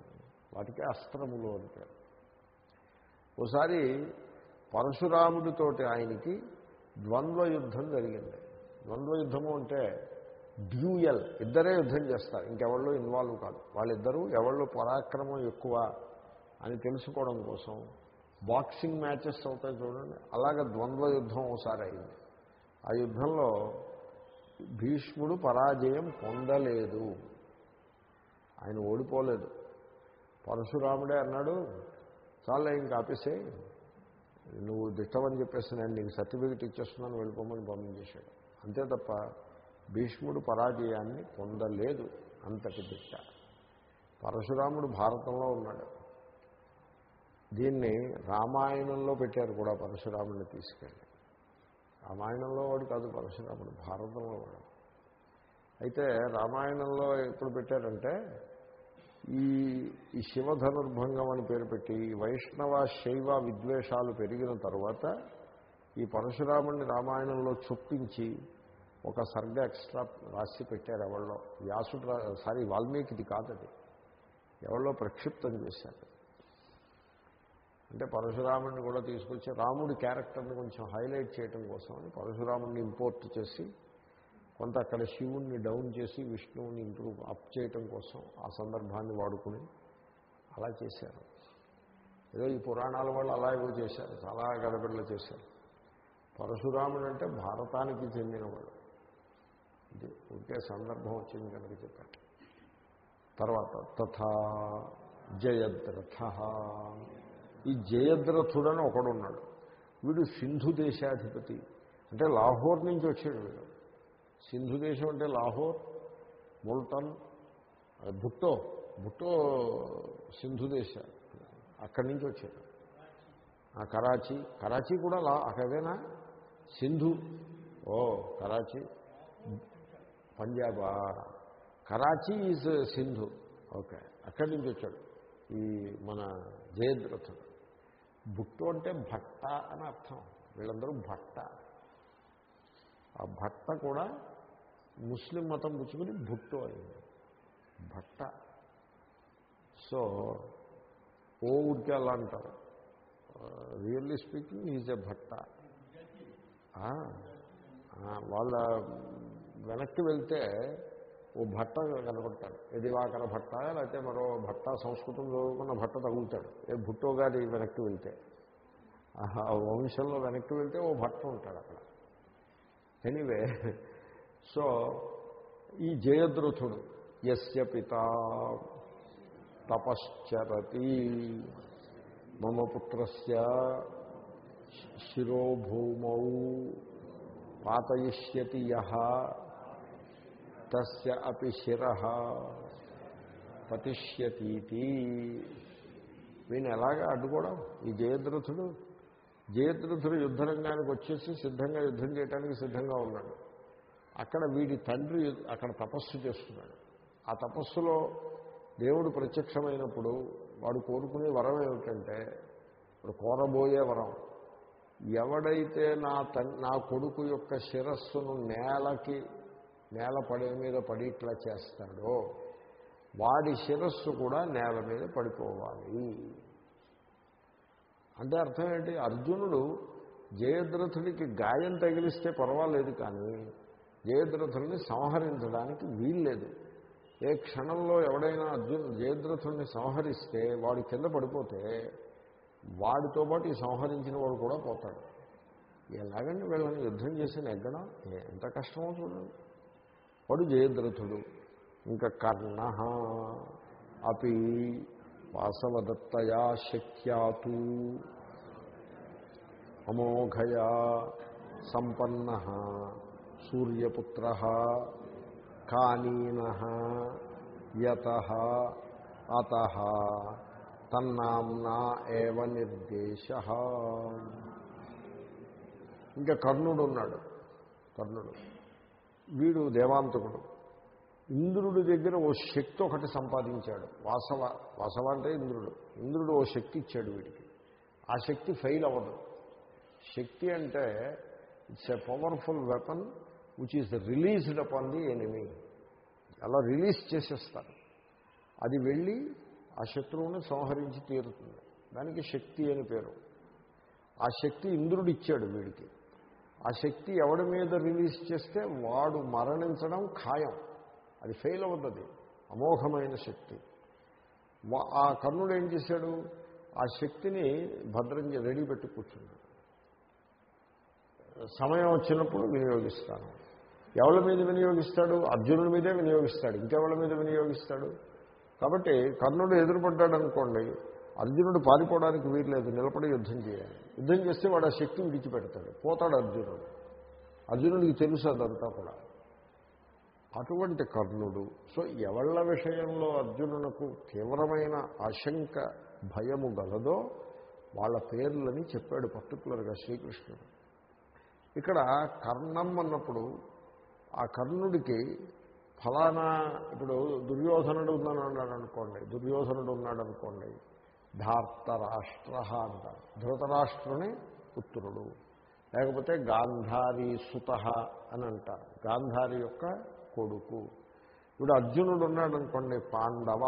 వాటికి అస్త్రములు అంటారు ఒకసారి పరశురాముడితోటి ఆయనకి ద్వంద్వ యుద్ధం జరిగింది. ద్వంద్వ యుద్ధము అంటే డ్యూయల్ ఇద్దరే యుద్ధం చేస్తారు. ఇంకెవళ్ళు ఇన్వాల్వ్ కాదు. వాళ్ళిద్దరూ ఎవళ్ళు పరాక్రమం ఎక్కువ అని తెలుసుకోవడం కోసం బాక్సింగ్ మ్యాచెస్ అవుతాయి చూడండి. అలాగే ద్వంద్వ యుద్ధం ఒకసారి అయింది. ఆ యుద్ధంలో భీష్ముడు పరాజయం పొందలేదు. ఆయన ఓడిపోలేదు. పరశురాముడే అన్నాడు చాలా ఇంకా ఆపేసే నువ్వు దిట్టమని చెప్పేసి నేను నీకు సర్టిఫికెట్ ఇచ్చేస్తున్నాను వెళ్ళిపోమని పంపించేశాడు. అంతే తప్ప భీష్ముడు పరాజయాన్ని పొందలేదు అంతటి దిట్ట. పరశురాముడు భారతంలో ఉన్నాడు. దీన్ని రామాయణంలో పెట్టారు కూడా పరశురాముడిని తీసుకెళ్ళి. రామాయణంలో వాడు కాదు పరశురాముడు భారతంలో వాడు. అయితే రామాయణంలో ఎప్పుడు పెట్టారంటే ఈ ఈ శివధనుర్భంగం అని పేరు పెట్టి వైష్ణవ శైవ విద్వేషాలు పెరిగిన తర్వాత ఈ పరశురాముని రామాయణంలో చొప్పించి ఒక సర్గ ఎక్స్ట్రా రాసి పెట్టారు ఎవరిలో వ్యాసుడు సారీ వాల్మీకిది కాదది ఎవరిలో ప్రక్షిప్తం చేశారు. అంటే పరశురాముడిని కూడా తీసుకొచ్చి రాముడి క్యారెక్టర్ని కొంచెం హైలైట్ చేయడం కోసం అని పరశురాముడిని ఇంపోర్ట్ చేసి కొంత అక్కడ శివుణ్ణి డౌన్ చేసి విష్ణువుని ఇంప్రూవ్ అప్ చేయటం కోసం ఆ సందర్భాన్ని వాడుకుని అలా చేశారు. ఏదో ఈ పురాణాల వాళ్ళు అలా ఏవో చేశారు చాలా గడబిడలు చేశారు. పరశురాముడు అంటే భారతానికి చెందినవాడు. ఇది ఒకే సందర్భం వచ్చింది కనుక చెప్పాను. తర్వాత తథా జయద్రథ. ఈ జయద్రథుడని ఒకడున్నాడు. వీడు సింధు దేశాధిపతి. అంటే లాహోర్ నుంచి వచ్చాడు వీడు. సింధు దేశం అంటే లాహోర్ ముల్టన్ భుట్టో. భుట్టో సింధు దేశ అక్కడి నుంచి వచ్చాడు. ఆ కరాచీ. కరాచీ కూడా లా అక్కడేనా? సింధు. ఓ కరాచీ. పంజాబా. కరాచీ ఈజ్ సింధు. ఓకే. అక్కడి నుంచి వచ్చాడు. ఈ మన జయద్రథుడు. భుట్టు అంటే భట్ట అని అర్థం. వీళ్ళందరూ భట్ట. ఆ భట్ట కూడా ముస్లిం మతం పుచ్చుకుని భుట్టు అయింది. భట్ట. సో ఓ ఊరికే అలా అంటారు. రియల్లీ స్పీకింగ్ ఈజ్ ఎ భట్ట. వాళ్ళ వెనక్కి వెళ్తే ఓ భట్ట కనబడతాడు ఎదివాకర భట్ట లేకపోతే మరో భట్ట సంస్కృతం చదువుకున్న భట్ట తగులుతాడు. ఏ భుట్టో గారి వెనక్కి వెళ్తే. ఆ వంశంలో వెనక్కి వెళ్తే ఓ భట్ట ఉంటాడు అక్కడ. ఎనీవే సో ఈ జయద్రథుడు యస్య పిత తపశ్చరతి. మమ పుత్రస్య శిరోభూమౌ పాతయిష్యతి యహ తస్య అపి శిర పతిష్యతీతి. వీని ఎలాగా అడ్డుకోవడం? ఈ జయద్రథుడు జయద్రథుడు యుద్ధరంగానికి వచ్చేసి సిద్ధంగా యుద్ధం చేయడానికి సిద్ధంగా ఉన్నాడు. అక్కడ వీడి తండ్రి అక్కడ తపస్సు చేస్తున్నాడు. ఆ తపస్సులో దేవుడు ప్రత్యక్షమైనప్పుడు వాడు కోరుకునే వరం ఏమిటంటే ఇప్పుడు కోరబోయే వరం ఎవడైతే నా తన్ నా కొడుకు యొక్క శిరస్సును నేలకి నేల పడే మీద పడి ఇట్లా చేస్తాడో వాడి శిరస్సు కూడా నేల మీద పడిపోవాలి. అంటే అర్థం ఏంటి? అర్జునుడు జయద్రథుడికి గాయం తగిలిస్తే పర్వాలేదు కానీ జయద్రథుల్ని సంహరించడానికి వీల్లేదు. ఏ క్షణంలో ఎవడైనా అర్జున్ జయద్రథుడిని సంహరిస్తే వాడు కింద పడిపోతే వాడితో పాటు ఈ సంహరించిన వాడు కూడా పోతాడు. ఎలాగండి వీళ్ళని యుద్ధం చేసి నెగ్గడం? ఎంత కష్టమో చూడండి. వాడు జయద్రథుడు. ఇంకా కర్ణ అపి వాసవదత్తయా శక్యాతు అమోఘయా సంపన్న సూర్యపుత్ర కానీన యత అత తన్నాంనా ఏవ నిర్దేశ ఇంకా కర్ణుడు ఉన్నాడు కర్ణుడు. వీడు దేవాంతకుడు. ఇంద్రుడి దగ్గర ఓ శక్తి ఒకటి సంపాదించాడు. వాసవ వాసవ అంటే ఇంద్రుడు. ఇంద్రుడు ఓ శక్తి ఇచ్చాడు వీడికి. ఆ శక్తి ఫెయిల్ అవ్వదు. శక్తి అంటే it's a powerful weapon which is released upon the enemy అలా రిలీజ్ చేసేస్తారు. అది వెళ్ళి ఆ శత్రువుని సంహరించి తీరుతుంది. దానికి శక్తి అని పేరు. ఆ శక్తి ఇంద్రుడు ఇచ్చాడు వీడికి. ఆ శక్తి ఎవడి మీద రిలీజ్ చేస్తే వాడు మరణించడం ఖాయం. అది ఫెయిల్ అవుతుంది అమోఘమైన శక్తి. ఆ కర్ణుడు ఏం చేశాడు? ఆ శక్తిని భద్రం రెడీ పెట్టి కూర్చున్నాడు. సమయం వచ్చినప్పుడు వినియోగిస్తాను. ఎవరి మీద వినియోగిస్తాడు? అర్జునుడి మీదే వినియోగిస్తాడు. ఇంకెవరి మీద వినియోగిస్తాడు? కాబట్టి కర్ణుడు ఎదురుపడ్డాడు అనుకోండి అర్జునుడు పారిపోవడానికి వీరలేదు నిలబడి యుద్ధం చేయాలి. యుద్ధం చేస్తే వాడు ఆ శక్తి విడిచిపెడతాడు. పోతాడు అర్జునుడు. అర్జునుడికి తెలుసు అదంతా కూడా. అటువంటి కర్ణుడు సో ఎవళ్ళ విషయంలో అర్జునునకు తీవ్రమైన ఆశంక భయము గలదో వాళ్ళ పేర్లని చెప్పాడు పర్టికులర్గా శ్రీకృష్ణుడు. ఇక్కడ కర్ణం అన్నప్పుడు ఆ కర్ణుడికి ఫలానా ఇప్పుడు దుర్యోధనుడు ఉన్నాడు అన్నాడు అనుకోండి దుర్యోధనుడు ఉన్నాడు అనుకోండి ధార్తరాష్ట్ర అంటారు. ధృతరాష్ట్రుని పుత్రుడు లేకపోతే గాంధారి సుత అని అంటారు. గాంధారి యొక్క కొడుకు. ఇప్పుడు అర్జునుడు ఉన్నాడు అనుకోండి పాండవ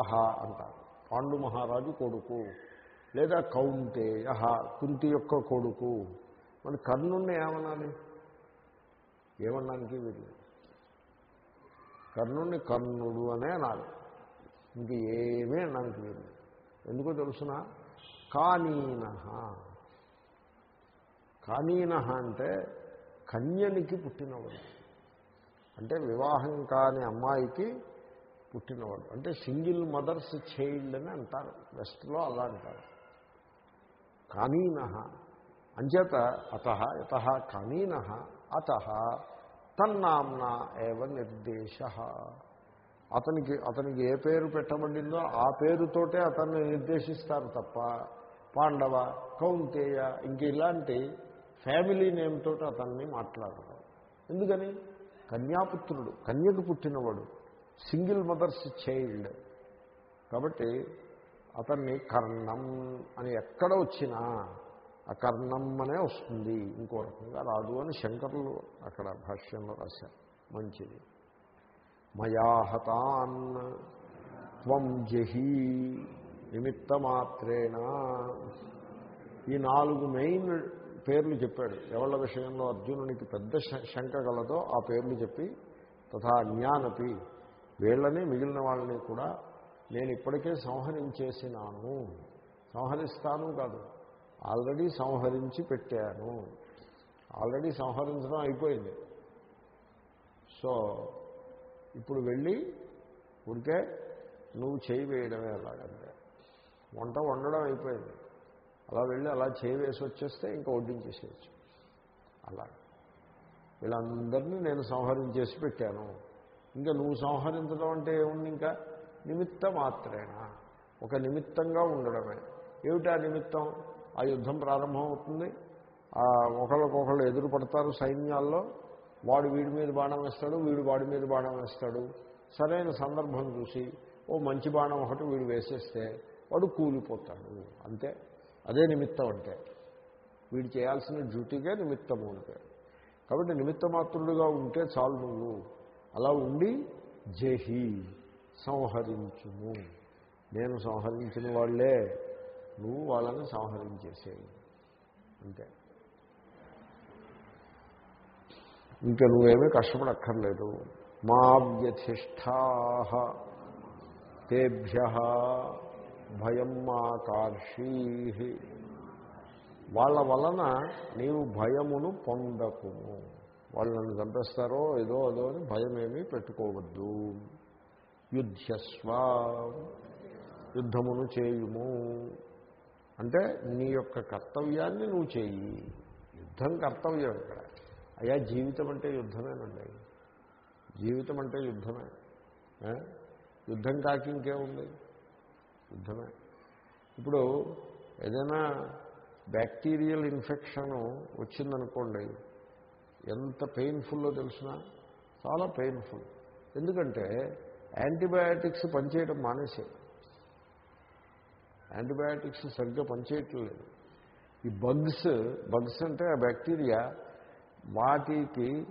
అంటారు. పాండు మహారాజు కొడుకు లేదా కౌంతేయ కుంతి యొక్క కొడుకు. మరి కర్ణుణ్ణి ఏమనాలి? ఏమన్నానికి వీళ్ళు కర్ణుణ్ణి కర్ణుడు అనే అనాలి. ఇంక ఏమీ అన్నానికి వీళ్ళు ఎందుకో తెలుసిన? కానీన కానీన అంటే కన్యనికి పుట్టినవాడు. అంటే వివాహం కాని అమ్మాయికి పుట్టినవాడు. అంటే సింగిల్ మదర్స్ చైల్డ్ అని అంటారు. వెస్ట్లో అలా అంటారు. కానీన అంచేత అత యత కానీన అత తన్నామ్న ఏవ నిర్దేశ. అతనికి అతనికి ఏ పేరు పెట్టబడిందో ఆ పేరుతోటే అతన్ని నిర్దేశిస్తారు తప్ప పాండవ కౌంతేయ ఇంక ఇలాంటి ఫ్యామిలీ నేమ్తో అతన్ని మాట్లాడతారు ఎందుకని? కన్యాపుత్రుడు కన్యకు పుట్టినవాడు సింగిల్ మదర్స్ చైల్డ్. కాబట్టి అతన్ని కర్ణం అని ఎక్కడ వచ్చినా అకర్ణం అనే వస్తుంది. ఇంకో రకంగా రాదు అని శంకరులు అక్కడ భాష్యంలో రాశారు. మంచిది. మయాహతాన్ త్వం జహీ నిమిత్తమాత్రేణ. ఈ నాలుగు మెయిన్ పేర్లు చెప్పాడు. ఎవళ్ళ విషయంలో అర్జునునికి పెద్ద శంక గలదో ఆ పేర్లు చెప్పి తథా జ్ఞానపి. వీళ్ళని మిగిలిన వాళ్ళని కూడా నేను ఇప్పటికే సంహరించేసినాను. సంహరిస్తాను కాదు. ఆల్రెడీ సంహరించి పెట్టాను. ఆల్రెడీ సంహరించడం అయిపోయింది. సో ఇప్పుడు వెళ్ళి ఉడికే నువ్వు చేయి వేయడమే అలాగంటే వంట వండడం అయిపోయింది. అలా వెళ్ళి అలా చేయి వేసి వచ్చేస్తే ఇంకా వడ్డించేసేయచ్చు. అలా. వీళ్ళందరినీ నేను సంహరించేసి పెట్టాను. ఇంకా నువ్వు సంహరించడం అంటే ఏముంది ఇంకా? నిమిత్త మాత్రేనా? ఒక నిమిత్తంగా ఉండడమే. ఏమిటా నిమిత్తం? ఆ యుద్ధం ప్రారంభమవుతుంది. ఒకళ్ళకొకళ్ళు ఎదురుపడతారు సైన్యాల్లో. వాడు వీడి మీద బాణం వేస్తాడు వీడు వాడి మీద బాణం వేస్తాడు. సరైన సందర్భం చూసి ఓ మంచి బాణం ఒకటి వీడు వేసేస్తే వాడు కూలిపోతాడు. అంతే. అదే నిమిత్తం అంటే. వీడు చేయాల్సిన డ్యూటీగా నిమిత్తము అంటే కాబట్టి నిమిత్త మాత్రుడుగా ఉంటే చాలు నువ్వు. అలా ఉండి జహి సంహరించుము. నేను సంహరించిన వాళ్ళే. నువ్వు వాళ్ళని సంహరించేసేయి. అంతే. ఇంకా నువ్వేమీ కష్టపడక్కర్లేదు. మా వ్యధిష్టా తేభ్య భయం మా కార్షీ. వాళ్ళ వలన నీవు భయమును పొందకుము. వాళ్ళని చంపేస్తారో ఏదో అదో అని భయమేమీ పెట్టుకోవద్దు. యుద్ధస్వ యుద్ధమును చేయుము. అంటే నీ యొక్క కర్తవ్యాన్ని నువ్వు చేయి యుద్ధం కర్తవ్యం ఇక్కడ. అయ్యా జీవితం అంటే యుద్ధమేనండి. జీవితం అంటే యుద్ధమే. యుద్ధం కాకి ఇంకేముంది? యుద్ధమే. ఇప్పుడు ఏదైనా బ్యాక్టీరియల్ ఇన్ఫెక్షన్ వచ్చిందనుకోండి ఎంత పెయిన్ఫుల్లో తెలిసిన చాలా పెయిన్ఫుల్. ఎందుకంటే యాంటీబయాటిక్స్ పనిచేయడం మానేసే యాంటీబయాటిక్స్ సరిగ్గా పనిచేయట్లేదు. ఈ బగ్స్ బగ్స్ అంటే ఆ బ్యాక్టీరియా వాటికి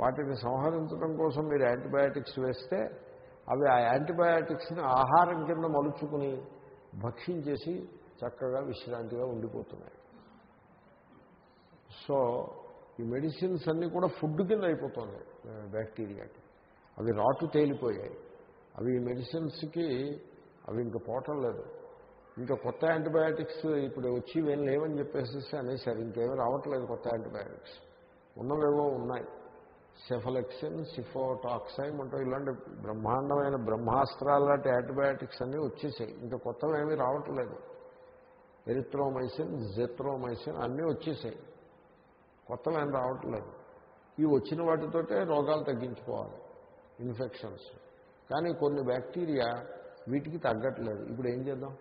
వాటిని సంహరించడం కోసం మీరు యాంటీబయాటిక్స్ వేస్తే అవి ఆ యాంటీబయాటిక్స్ని ఆహారం కింద మలుచుకుని భక్షించేసి చక్కగా విశ్రాంతిగా ఉండిపోతున్నాయి. సో ఈ మెడిసిన్స్ అన్నీ కూడా ఫుడ్ కింద అయిపోతుంది బ్యాక్టీరియాకి. అవి రాటు తేలిపోయాయి. అవి ఈ మెడిసిన్స్కి అవి ఇంక పోవటం లేదు. ఇంకా కొత్త యాంటీబయాటిక్స్ ఇప్పుడు వచ్చి ఏం లేవని చెప్పేసి అనేసారు ఇంకేమీ రావట్లేదు కొత్త యాంటీబయాటిక్స్. ఉన్నవేవో ఉన్నాయి. సెఫలెక్సిన్ సిఫోటాక్సైమ్ అంటే ఇలాంటి బ్రహ్మాండమైన బ్రహ్మాస్త్రాలు లాంటి యాంటీబయాటిక్స్ అన్నీ వచ్చేసాయి. ఇంకా కొత్తవి ఏమీ రావట్లేదు. ఎరిత్రోమైసిన్ జెత్రోమైసిన్ అన్నీ వచ్చేసాయి. కొత్తవి ఏం రావట్లేదు. ఇవి వచ్చిన వాటితోటే రోగాలు తగ్గించుకోవాలి. ఇన్ఫెక్షన్స్. కానీ కొన్ని బ్యాక్టీరియా వీటికి తగ్గట్లేదు. ఇప్పుడు ఏం చేద్దాం?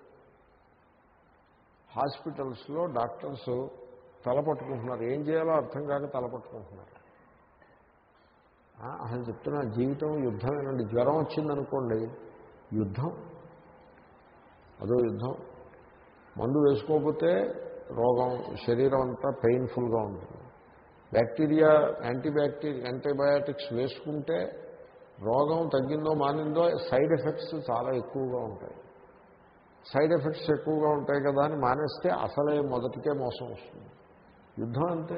హాస్పిటల్స్లో డాక్టర్స్ తలపట్టుకుంటున్నారు ఏం చేయాలో అర్థం కాక తలపట్టుకుంటున్నారు అసలు చెప్తున్నా జీవితం యుద్ధమేనండి. జ్వరం వచ్చిందనుకోండి యుద్ధం. అదో యుద్ధం. మందు వేసుకోకపోతే రోగం శరీరం అంతా పెయిన్ఫుల్గా ఉంటుంది. బ్యాక్టీరియా యాంటీబ్యాక్టీరియా యాంటీబయాటిక్స్ వేసుకుంటే రోగం తగ్గిందో మానిందో సైడ్ ఎఫెక్ట్స్ చాలా ఎక్కువగా ఉంటాయి. సైడ్ ఎఫెక్ట్స్ ఎక్కువగా ఉంటాయి కదా అని మానేస్తే అసలే మొదటికే మోసం వస్తుంది. యుద్ధం అంతే.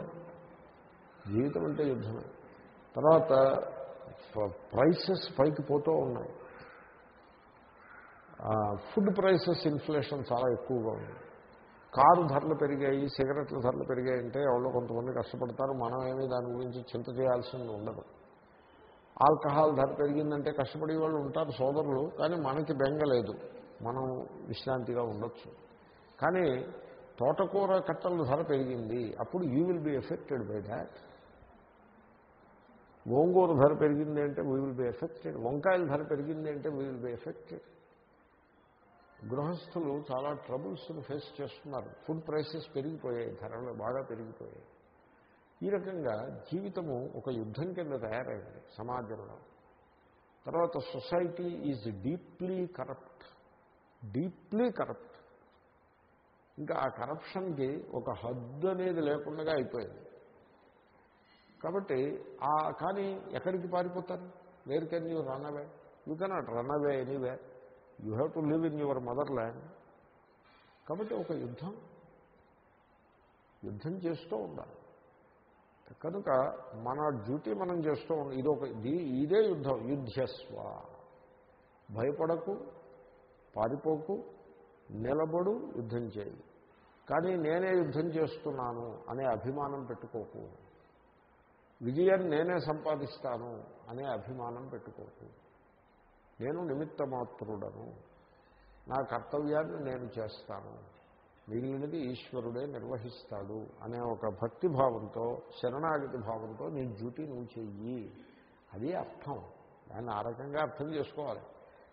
జీవితం అంటే యుద్ధమే. తర్వాత ప్రైసెస్ పైకి పోతూ ఉన్నాయి. ఫుడ్ ప్రైసెస్ ఇన్ఫ్లేషన్ చాలా ఎక్కువగా ఉంది. కారు ధరలు పెరిగాయి సిగరెట్ల ధరలు పెరిగాయి అంటే ఎవరో కొంతమంది కష్టపడతారు. మనం ఏమీ దాని గురించి చింత చేయాల్సింది ఉండదు. ఆల్కహాల్ ధర పెరిగిందంటే కష్టపడే వాళ్ళు ఉంటారు సోదరులు కానీ మనకి బెంగ లేదు. మనం విశ్రాంతిగా ఉండొచ్చు. కానీ తోటకూర కట్టల ధర పెరిగింది. అప్పుడు you will be affected by that gongura ధర పెరిగింది అంటే వీ విల్ బి ఎఫెక్టెడ్ వంకాయల ధర పెరిగింది అంటే వీ విల్ బి ఎఫెక్టెడ్ గృహస్థులు చాలా ట్రబుల్స్ని ఫేస్ చేస్తున్నారు. ఫుడ్ ప్రైసెస్ పెరిగిపోయాయి ధరలు బాగా పెరిగిపోయాయి. ఈ రకంగా జీవితము ఒక యుద్ధం కింద తయారైంది సమాజంలో. తర్వాత society is deeply corrupt deeply corrupt. ఇంకా ఆ కరప్షన్కి ఒక హద్దు అనేది లేకుండా అయిపోయింది. కాబట్టి ఆ కానీ ఎక్కడికి పారిపోతారు? Where can you run away? You cannot run away anyway you have to live in your motherland. కాబట్టి ఒక యుద్ధం. యుద్ధం చేస్తూ ఉండాలి. కనుక మన డ్యూటీ మనం చేస్తూ ఉండాలి. ఇది ఒక ఇదే యుద్ధం. యుద్ధస్వ. భయపడకు. పారిపోకు నిలబడు యుద్ధం చేయి. కానీ నేనే యుద్ధం చేస్తున్నాను అనే అభిమానం పెట్టుకోకు. విజయం నేనే సంపాదిస్తాను అనే అభిమానం పెట్టుకోకు. నేను నిమిత్త మాత్రుడను నా కర్తవ్యాన్ని నేను చేస్తాను. మిగిలినది ఈశ్వరుడే నిర్వహిస్తాడు అనే ఒక భక్తి భావంతో శరణాగతి భావంతో నీ డ్యూటీ నువ్వు చెయ్యి. అది అర్థం. దాన్ని ఆ రకంగా అర్థం చేసుకోవాలి.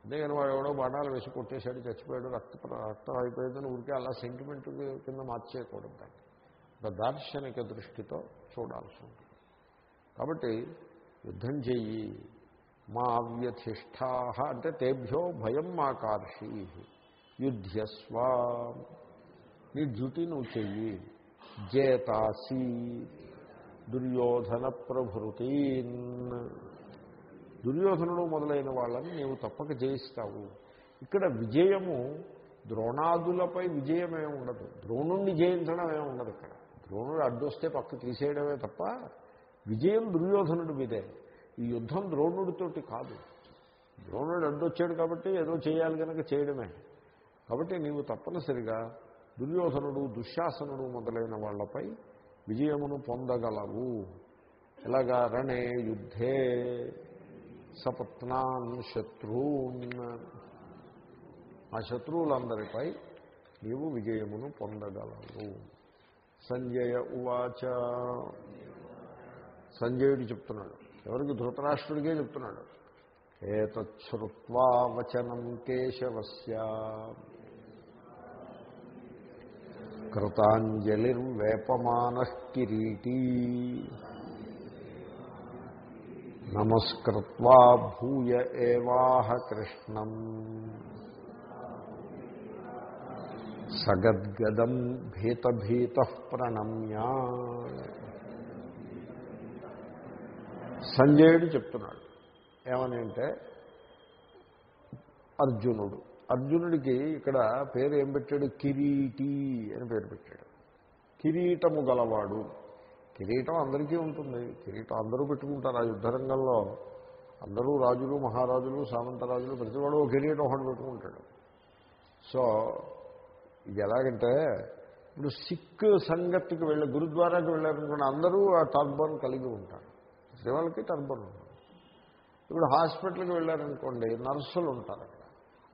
అంతేగాని వాడు ఎవడో బాణాలు వేసి కొట్టేశాడు చచ్చిపోయాడు రక్త రక్తం అయిపోయిందని ఊరికే అలా సెంటిమెంట్ కింద మార్చేయకూడదు దాన్ని. ఒక దార్శనిక దృష్టితో చూడాల్సి ఉంటుంది. కాబట్టి యుద్ధం చెయ్యి. మా వ్యధిష్ఠా అంటే తేభ్యో భయం మా కార్షి. యుద్ధస్వ నీ డ్యూటీ నువ్వు చెయ్యి. జేతాసి. దుర్యోధన ప్రభృతీన్. దుర్యోధనుడు మొదలైన వాళ్ళని నీవు తప్పక జయిస్తావు. ఇక్కడ విజయము ద్రోణాదులపై విజయమే ఉండదు. ద్రోణుణ్ణి జయించడం ఏమి ఉండదు ఇక్కడ. ద్రోణుడు అడ్డొస్తే పక్క తీసేయడమే తప్ప విజయం దుర్యోధనుడి మీదే. ఈ యుద్ధం ద్రోణుడితోటి కాదు. ద్రోణుడు అడ్డొచ్చాడు కాబట్టి ఏదో చేయాలి కనుక చేయడమే. కాబట్టి నీవు తప్పనిసరిగా దుర్యోధనుడు దుశ్శాసనుడు మొదలైన వాళ్ళపై విజయమును పొందగలవు. ఎలాగా? రణే యుద్ధే. సపత్నాన్ శత్రూన్. ఆ శత్రువులందరిపై నీవు విజయమును పొందగలవు. సంజయ ఉవాచ. సంజయుడు చెప్తున్నాడు. ఎవరికి? ధృతరాష్ట్రుడికే చెప్తున్నాడు. ఏతచ్చుత్వా వచనం కేశవస్య. కృతాంజలిర్వేపమాన కిరీటీ. నమస్కృత్వా భూయ ఏవాహ కృష్ణం. సగద్గదం భీతభీత ప్రణమ్య. సంజయుడు చెప్తున్నాడు ఏమని అంటే అర్జునుడు. అర్జునుడికి ఇక్కడ పేరు ఏం పెట్టాడు? కిరీటి అని పేరు పెట్టాడు. కిరీటము గలవాడు. కిరీటం అందరికీ ఉంటుంది. కిరీటం అందరూ పెట్టుకుంటారు. ఆ యుద్ధరంగంలో అందరూ రాజులు మహారాజులు సామంతరాజులు ప్రతివాడు ఒక కిరీటం ఒకటి పెట్టుకుంటాడు. సో ఇది ఎలాగంటే ఇప్పుడు సిక్ సంగతికి వెళ్ళి గురుద్వారాకి వెళ్ళారనుకోండి అందరూ ఆ టర్బన్ కలిగి ఉంటారు. శివాలకి టర్బన్ ఉంటుంది. ఇప్పుడు హాస్పిటల్కి వెళ్ళారనుకోండి నర్సులు ఉంటారు అక్కడ.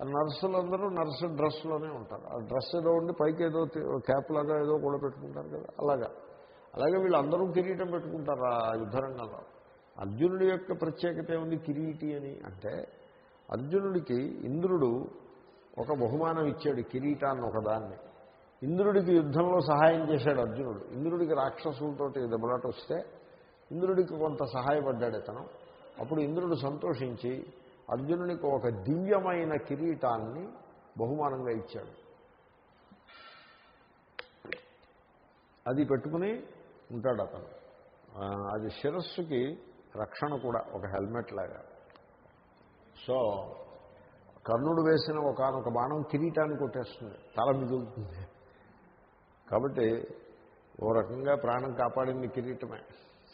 ఆ నర్సులందరూ నర్సు డ్రెస్లోనే ఉంటారు. ఆ డ్రెస్ ఏదో ఉండి పైకి ఏదో క్యాప్ లాగా ఏదో కూడా పెట్టుకుంటారు కదా అలాగా. అలాగే వీళ్ళందరూ కిరీటం పెట్టుకుంటారు ఆ యుద్ధరంగంలో? అర్జునుడి యొక్క ప్రత్యేకత ఏముంది కిరీటి అని? అంటే అర్జునుడికి ఇంద్రుడు ఒక బహుమానం ఇచ్చాడు కిరీటాన్ని ఒకదాన్ని ఇంద్రుడికి యుద్ధంలో సహాయం చేశాడు అర్జునుడు. ఇంద్రుడికి రాక్షసులతోటి దెబ్బలాట వస్తే ఇంద్రుడికి కొంత సహాయపడ్డాడు ఇతను అప్పుడు ఇంద్రుడు సంతోషించి అర్జునుడికి ఒక దివ్యమైన కిరీటాన్ని బహుమానంగా ఇచ్చాడు. అది పెట్టుకుని ఉంటాడు అతను అది శిరస్సుకి రక్షణ కూడా ఒక హెల్మెట్ లాగా. సో కర్ణుడు వేసిన ఒకనొక బాణం కిరీటాన్ని కొట్టేస్తుంది తల మిగులుతుంది. కాబట్టి ఓ రకంగా ప్రాణం కాపాడింది కిరీటమే.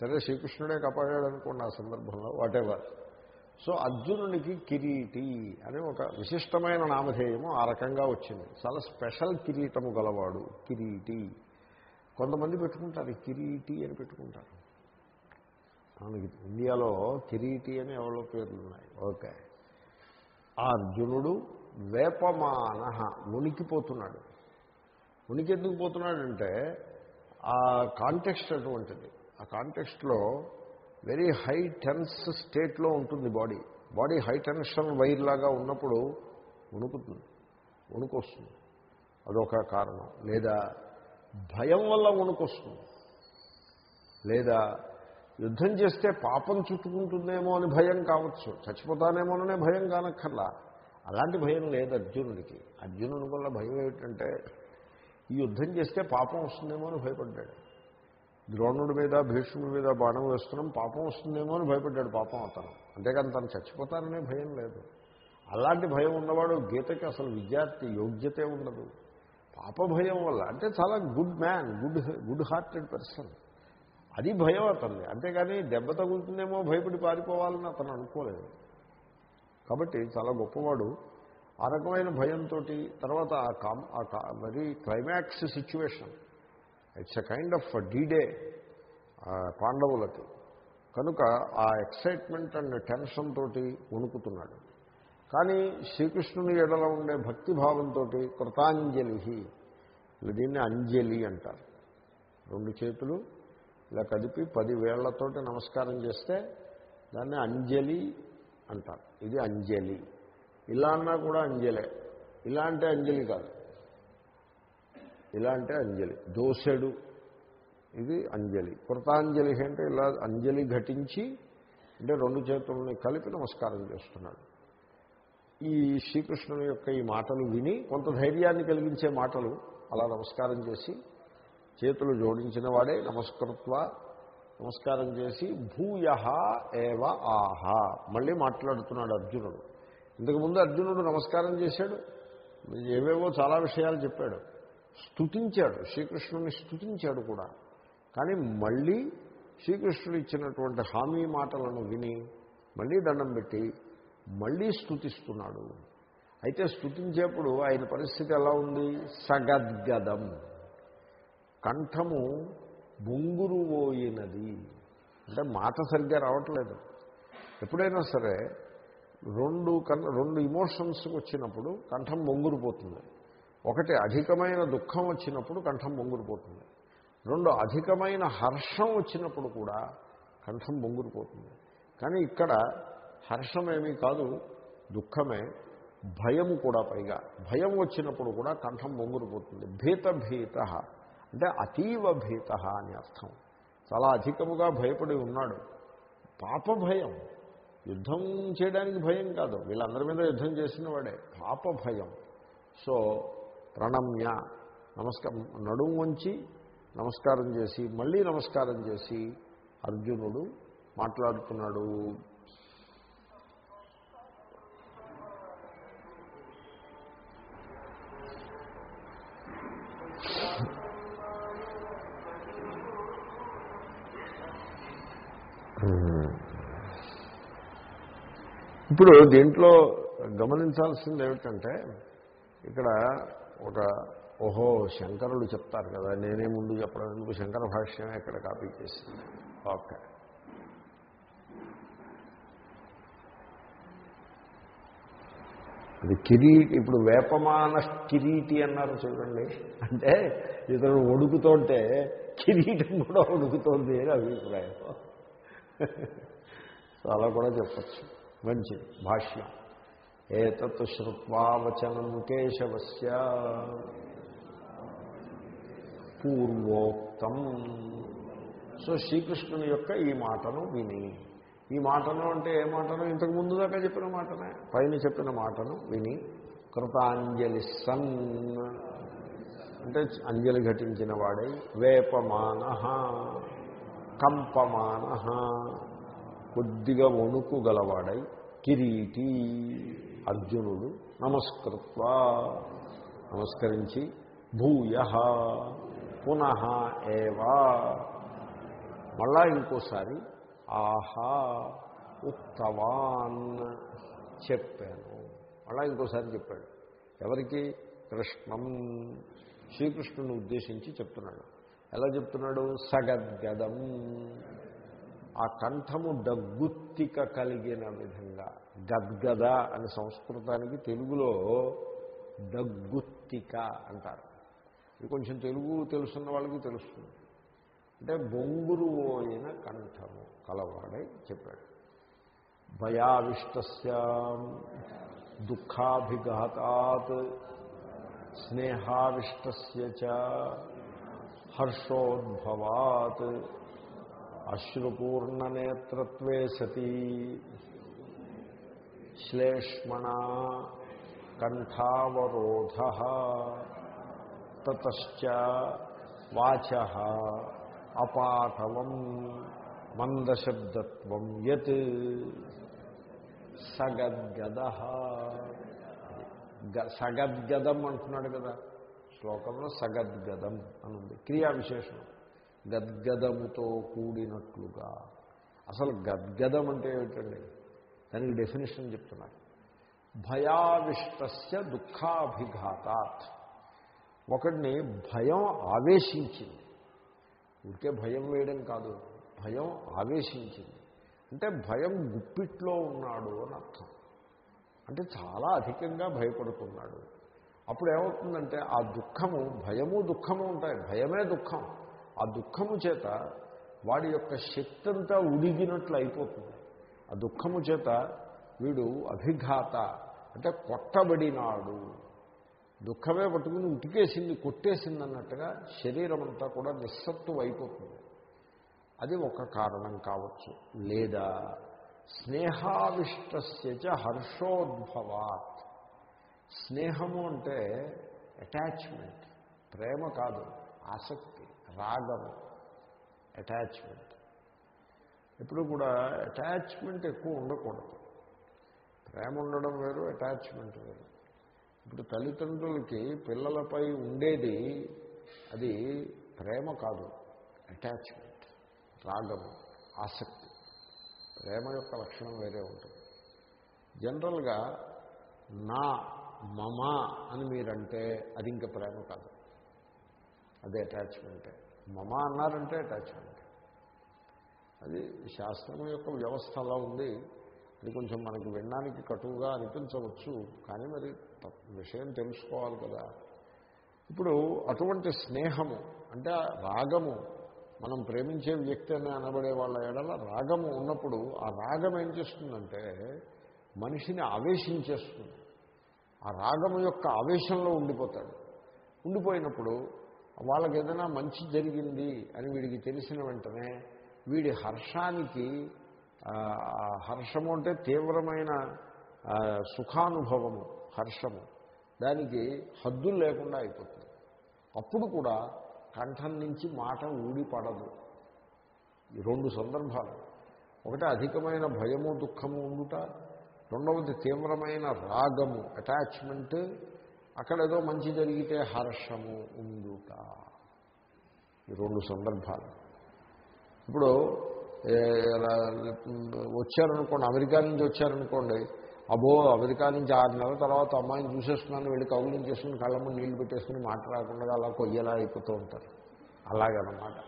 సరే శ్రీకృష్ణుడే కాపాడాడు అనుకోండి ఆ సందర్భంలో వాటెవర్ సో అర్జునునికి కిరీటి అనే ఒక విశిష్టమైన నామధేయము ఆ రకంగా వచ్చింది. చాలా స్పెషల్ కిరీటము గలవాడు కిరీటి. కొంతమంది పెట్టుకుంటారు ఈ కిరీటి అని పెట్టుకుంటారు. మనకి ఇండియాలో కిరీటి అని ఎవరో పేర్లు ఉన్నాయి. ఓకే. ఆ అర్జునుడు వేపమాన ఉనికిపోతున్నాడు ఉనికి ఎందుకు పోతున్నాడంటే ఆ కాంటెక్స్ట్ అటువంటిది. ఆ కాంటెక్స్ట్లో వెరీ హై టెన్స్ స్టేట్లో ఉంటుంది body body high tension wire లాగా ఉన్నప్పుడు ఉణుకుతుంది ఉణుకు వస్తుంది అదొక కారణం. లేదా భయం వల్ల వణుకొస్తుంది. లేదా యుద్ధం చేస్తే పాపం చుట్టుకుంటుందేమో అని భయం కావచ్చు. చచ్చిపోతానేమోననే భయం కానక్కర్లా. అలాంటి భయం లేదు అర్జునుడికి. అర్జునుడి వల్ల భయం ఏమిటంటే ఈ యుద్ధం చేస్తే పాపం వస్తుందేమో అని భయపడ్డాడు. ద్రోణుడి మీద భీష్ముడి మీద బాణం వేస్తున్నాం పాపం వస్తుందేమో అని భయపడ్డాడు పాపం అతను. అంతేకాని తను చచ్చిపోతాననే భయం లేదు. అలాంటి భయం ఉన్నవాడు గీతకి అసలు విద్యార్థి యోగ్యతే ఉండదు. పాపభయం వల్ల అంటే చాలా good man good good hearted person. అది భయం అతన్ని అంతేగాని దెబ్బ తగులుతుందేమో భయపడి పారిపోవాలని అతను అనుకోలేదు. కాబట్టి చాలా గొప్పవాడు. ఆ రకమైన భయంతో తర్వాత ఆ కామ్ ఆ కా very climax situation. It's a kind of D Day పాండవులకి. కనుక ఆ ఎక్సైట్మెంట్ అండ్ టెన్షన్ తోటి వణుకుతున్నాడు. కానీ శ్రీకృష్ణుని ఎడల ఉండే భక్తిభావంతో కృతాంజలి దీన్ని అంజలి అంటారు. రెండు చేతులు ఇలా కదిపి పది వేళ్ళతోటి నమస్కారం చేస్తే దాన్ని అంజలి అంటారు. ఇది అంజలి. ఇలా అన్నా కూడా అంజలే. ఇలా అంటే అంజలి కాదు. ఇలా అంటే అంజలి. దోసెడు. ఇది అంజలి. కృతాంజలి అంటే ఇలా అంజలి ఘటించి అంటే రెండు చేతులని కలిపి నమస్కారం చేస్తున్నాడు. ఈ శ్రీకృష్ణుని యొక్క ఈ మాటలు విని కొంత ధైర్యాన్ని కలిగించే మాటలు అలా నమస్కారం చేసి చేతులు జోడించిన వాడే నమస్కృత్వ నమస్కారం చేసి భూయ ఏవ ఆహా. మళ్ళీ మాట్లాడుతున్నాడు అర్జునుడు. ఇంతకుముందు అర్జునుడు నమస్కారం చేశాడు. ఏవేవో చాలా విషయాలు చెప్పాడు. స్తుతించాడు. శ్రీకృష్ణుని స్తుతించాడు కూడా. కానీ మళ్ళీ శ్రీకృష్ణుడు ఇచ్చినటువంటి హామీ మాటలను విని మళ్ళీ దండం పెట్టి మళ్ళీ స్తుతిస్తున్నాడు. అయితే స్థుతించేప్పుడు ఆయన పరిస్థితి ఎలా ఉంది? సగద్గదం. కంఠము బొంగురు పోయినది అంటే మాట సరిగ్గా రావట్లేదు. ఎప్పుడైనా సరే రెండు కన్ రెండు ఇమోషన్స్ వచ్చినప్పుడు కంఠం బొంగురిపోతుంది. ఒకటి అధికమైన దుఃఖం వచ్చినప్పుడు కంఠం బొంగురుపోతుంది. రెండు అధికమైన హర్షం వచ్చినప్పుడు కూడా కంఠం బొంగురిపోతుంది. కానీ ఇక్కడ హర్షమేమీ కాదు దుఃఖమే భయము కూడా పైగా. భయం వచ్చినప్పుడు కూడా కంఠం బొంగురిపోతుంది. భీత భీత. అంటే అతీవ భీత అని అర్థం. చాలా అధికముగా భయపడి ఉన్నాడు. పాప భయం. యుద్ధం చేయడానికి భయం కాదు. వీళ్ళందరి మీద యుద్ధం చేసిన వాడే. పాప భయం. సో ప్రణమ్య నమస్కారం నడుము వంచి నమస్కారం చేసి మళ్ళీ నమస్కారం చేసి అర్జునుడు మాట్లాడుతున్నాడు. ఇప్పుడు దీంట్లో గమనించాల్సింది ఏమిటంటే ఇక్కడ ఒక ఓహో శంకరుడు చెప్తారు కదా నేనే ముందు చెప్పడం ఎందుకు శంకర భాష్యమే ఇక్కడ కాపీ చేసింది? ఓకే. అది కిరీటి ఇప్పుడు వేపమాన కిరీటి అన్నారు చూడండి. అంటే ఇతను వణుకుతుంటే కిరీటం కూడా ఉడుకుతోంది అని అభిప్రాయం. సో అలా కూడా చెప్పచ్చు. మంచిది భాష్యం. ఏతత్ శ్రుత్వా వచనం కేశవస్య పూర్వోక్తం. సో శ్రీకృష్ణుని యొక్క ఈ మాటను విని ఈ మాటను అంటే ఏ మాటను? ఇంతకు ముందు దాకా చెప్పిన మాటనే పైన చెప్పిన మాటను విని కృతాంజలి సన్ అంటే అంజలి ఘటించిన వాడై వేపమాన కంపమాన కొద్దిగా వణుకు గలవాడై కిరీటి అర్జునుడు నమస్కృత్వ నమస్కరించి భూయ పునః ఏవా. మళ్ళా ఇంకోసారి ఆహా ఉత్తవాన్ చెప్పాను. మళ్ళా ఇంకోసారి చెప్పాడు. ఎవరికి? కృష్ణం. శ్రీకృష్ణుని ఉద్దేశించి చెప్తున్నాడు. ఎలా చెప్తున్నాడు? సగద్గదం. ఆ కంఠము డగ్గుత్తిక కలిగిన విధంగా గద్గద అని సంస్కృతానికి తెలుగులో డగ్గుత్తిక అంటారు. ఇది కొంచెం తెలుగు తెలుసున్న వాళ్ళకి తెలుస్తుంది. అంటే బొంగురు పోయిన కంఠము కలవాడై చెప్పాడు. భయావిష్టస్య దుఃఖాభిఘాతాత్ స్నేహావిష్టస్య చ హర్షోద్భవాత్ అశ్రుపూర్ణనేత్రత్వే సతీ. శ్లేష్మణ కంఠావరోధ తతశ్చ వాచ అపాఠవం మందశబ్దత్వం యత్ సగద్గద. సగద్గదం అంటున్నాడు కదా. శ్లోకంలో సగద్గదం అనుంది. క్రియా విశేషణం గద్గదముతో కూడినట్లుగా. అసలు గద్గదం అంటే ఏమిటండి? దానికి డెఫినేషన్ చెప్తున్నారు. భయావిష్టస్య దుఃఖాభిఘాతాత్. ఒకడిని భయం ఆవేశించింది. ఊరికే భయం వేయడం కాదు. భయం ఆవేశించింది. అంటే భయం గుప్పిట్లో ఉన్నాడు అని అర్థం. అంటే చాలా అధికంగా భయపడుతున్నాడు. అప్పుడు ఏమవుతుందంటే ఆ దుఃఖము భయము దుఃఖము ఉంటాయి. భయమే దుఃఖం. ఆ దుఃఖము చేత వాడి యొక్క శక్తి అంతా ఉడిగినట్లు అయిపోతుంది. ఆ దుఃఖము చేత వీడు అభిఘాత అంటే కొట్టబడినాడు. దుఃఖమే పట్టుకుని ఉతికేసింది కొట్టేసింది అన్నట్టుగా శరీరం అంతా కూడా నిస్సత్తు అయిపోతుంది. అది ఒక కారణం కావచ్చు. లేదా స్నేహావిష్టస్యచ హర్షోద్భవాత్. స్నేహము అంటే అటాచ్మెంట్ ప్రేమ కాదు ఆసక్తి. రాగము అటాచ్మెంట్ ఎప్పుడు కూడా అటాచ్మెంట్ ఎక్కువ ఉండకూడదు. ప్రేమ ఉండడం వేరు అటాచ్మెంట్ వేరు. ఇప్పుడు తల్లిదండ్రులకి పిల్లలపై ఉండేది అది ప్రేమ కాదు అటాచ్మెంట్ రాగము ఆసక్తి. ప్రేమ యొక్క లక్షణం వేరే ఉంటుంది. జనరల్గా నా మమ అని మీరంటే అది ఇంకా ప్రేమ కాదు. అది అటాచ్మెంటే. మమ అన్నారంటే అటాచ్మెంట్. అది శాస్త్రం యొక్క వ్యవస్థ అలా ఉంది. అది కొంచెం మనకి వినడానికి కటువుగా అనిపించవచ్చు. కానీ మరి విషయం తెలుసుకోవాలి కదా. ఇప్పుడు అటువంటి స్నేహము అంటే రాగము మనం ప్రేమించే వ్యక్తి అని అనబడే వాళ్ళ ఎడల రాగము ఉన్నప్పుడు ఆ రాగం ఏం చేస్తుందంటే మనిషిని ఆవేశించేస్తుంది. ఆ రాగము యొక్క ఆవేశంలో ఉండిపోతాడు. ఉండిపోయినప్పుడు వాళ్ళకి ఏదైనా మంచి జరిగింది అని వీడికి తెలిసిన వెంటనే వీడి హర్షానికి హర్షము అంటే తీవ్రమైన సుఖానుభవము హర్షము. దానికి హద్దులు లేకుండా అయిపోతుంది. అప్పుడు కూడా కంఠం నుంచి మాట ఊడిపడదు. ఈ రెండు సందర్భాలు. ఒకటి అధికమైన భయము దుఃఖము ఉండుట రెండవది తీవ్రమైన రాగము అటాచ్మెంట్ అక్కడ ఏదో మంచి జరిగితే హర్షము ఉండుట. ఈ రెండు సందర్భాలు. ఇప్పుడు వచ్చారనుకోండి అమెరికా నుంచి వచ్చారనుకోండి అబో అమెరికా నుంచి ఆరు నెలల తర్వాత అమ్మాయిని చూసేస్తున్నాను వెళ్ళి కౌలింగ్ చేసుకుని కళ్ళమ్మ నీళ్ళు పెట్టేసుకుని మాట్లాడకుండా అలా కొయ్యేలా అయిపోతూ ఉంటారు. అలాగనమాట.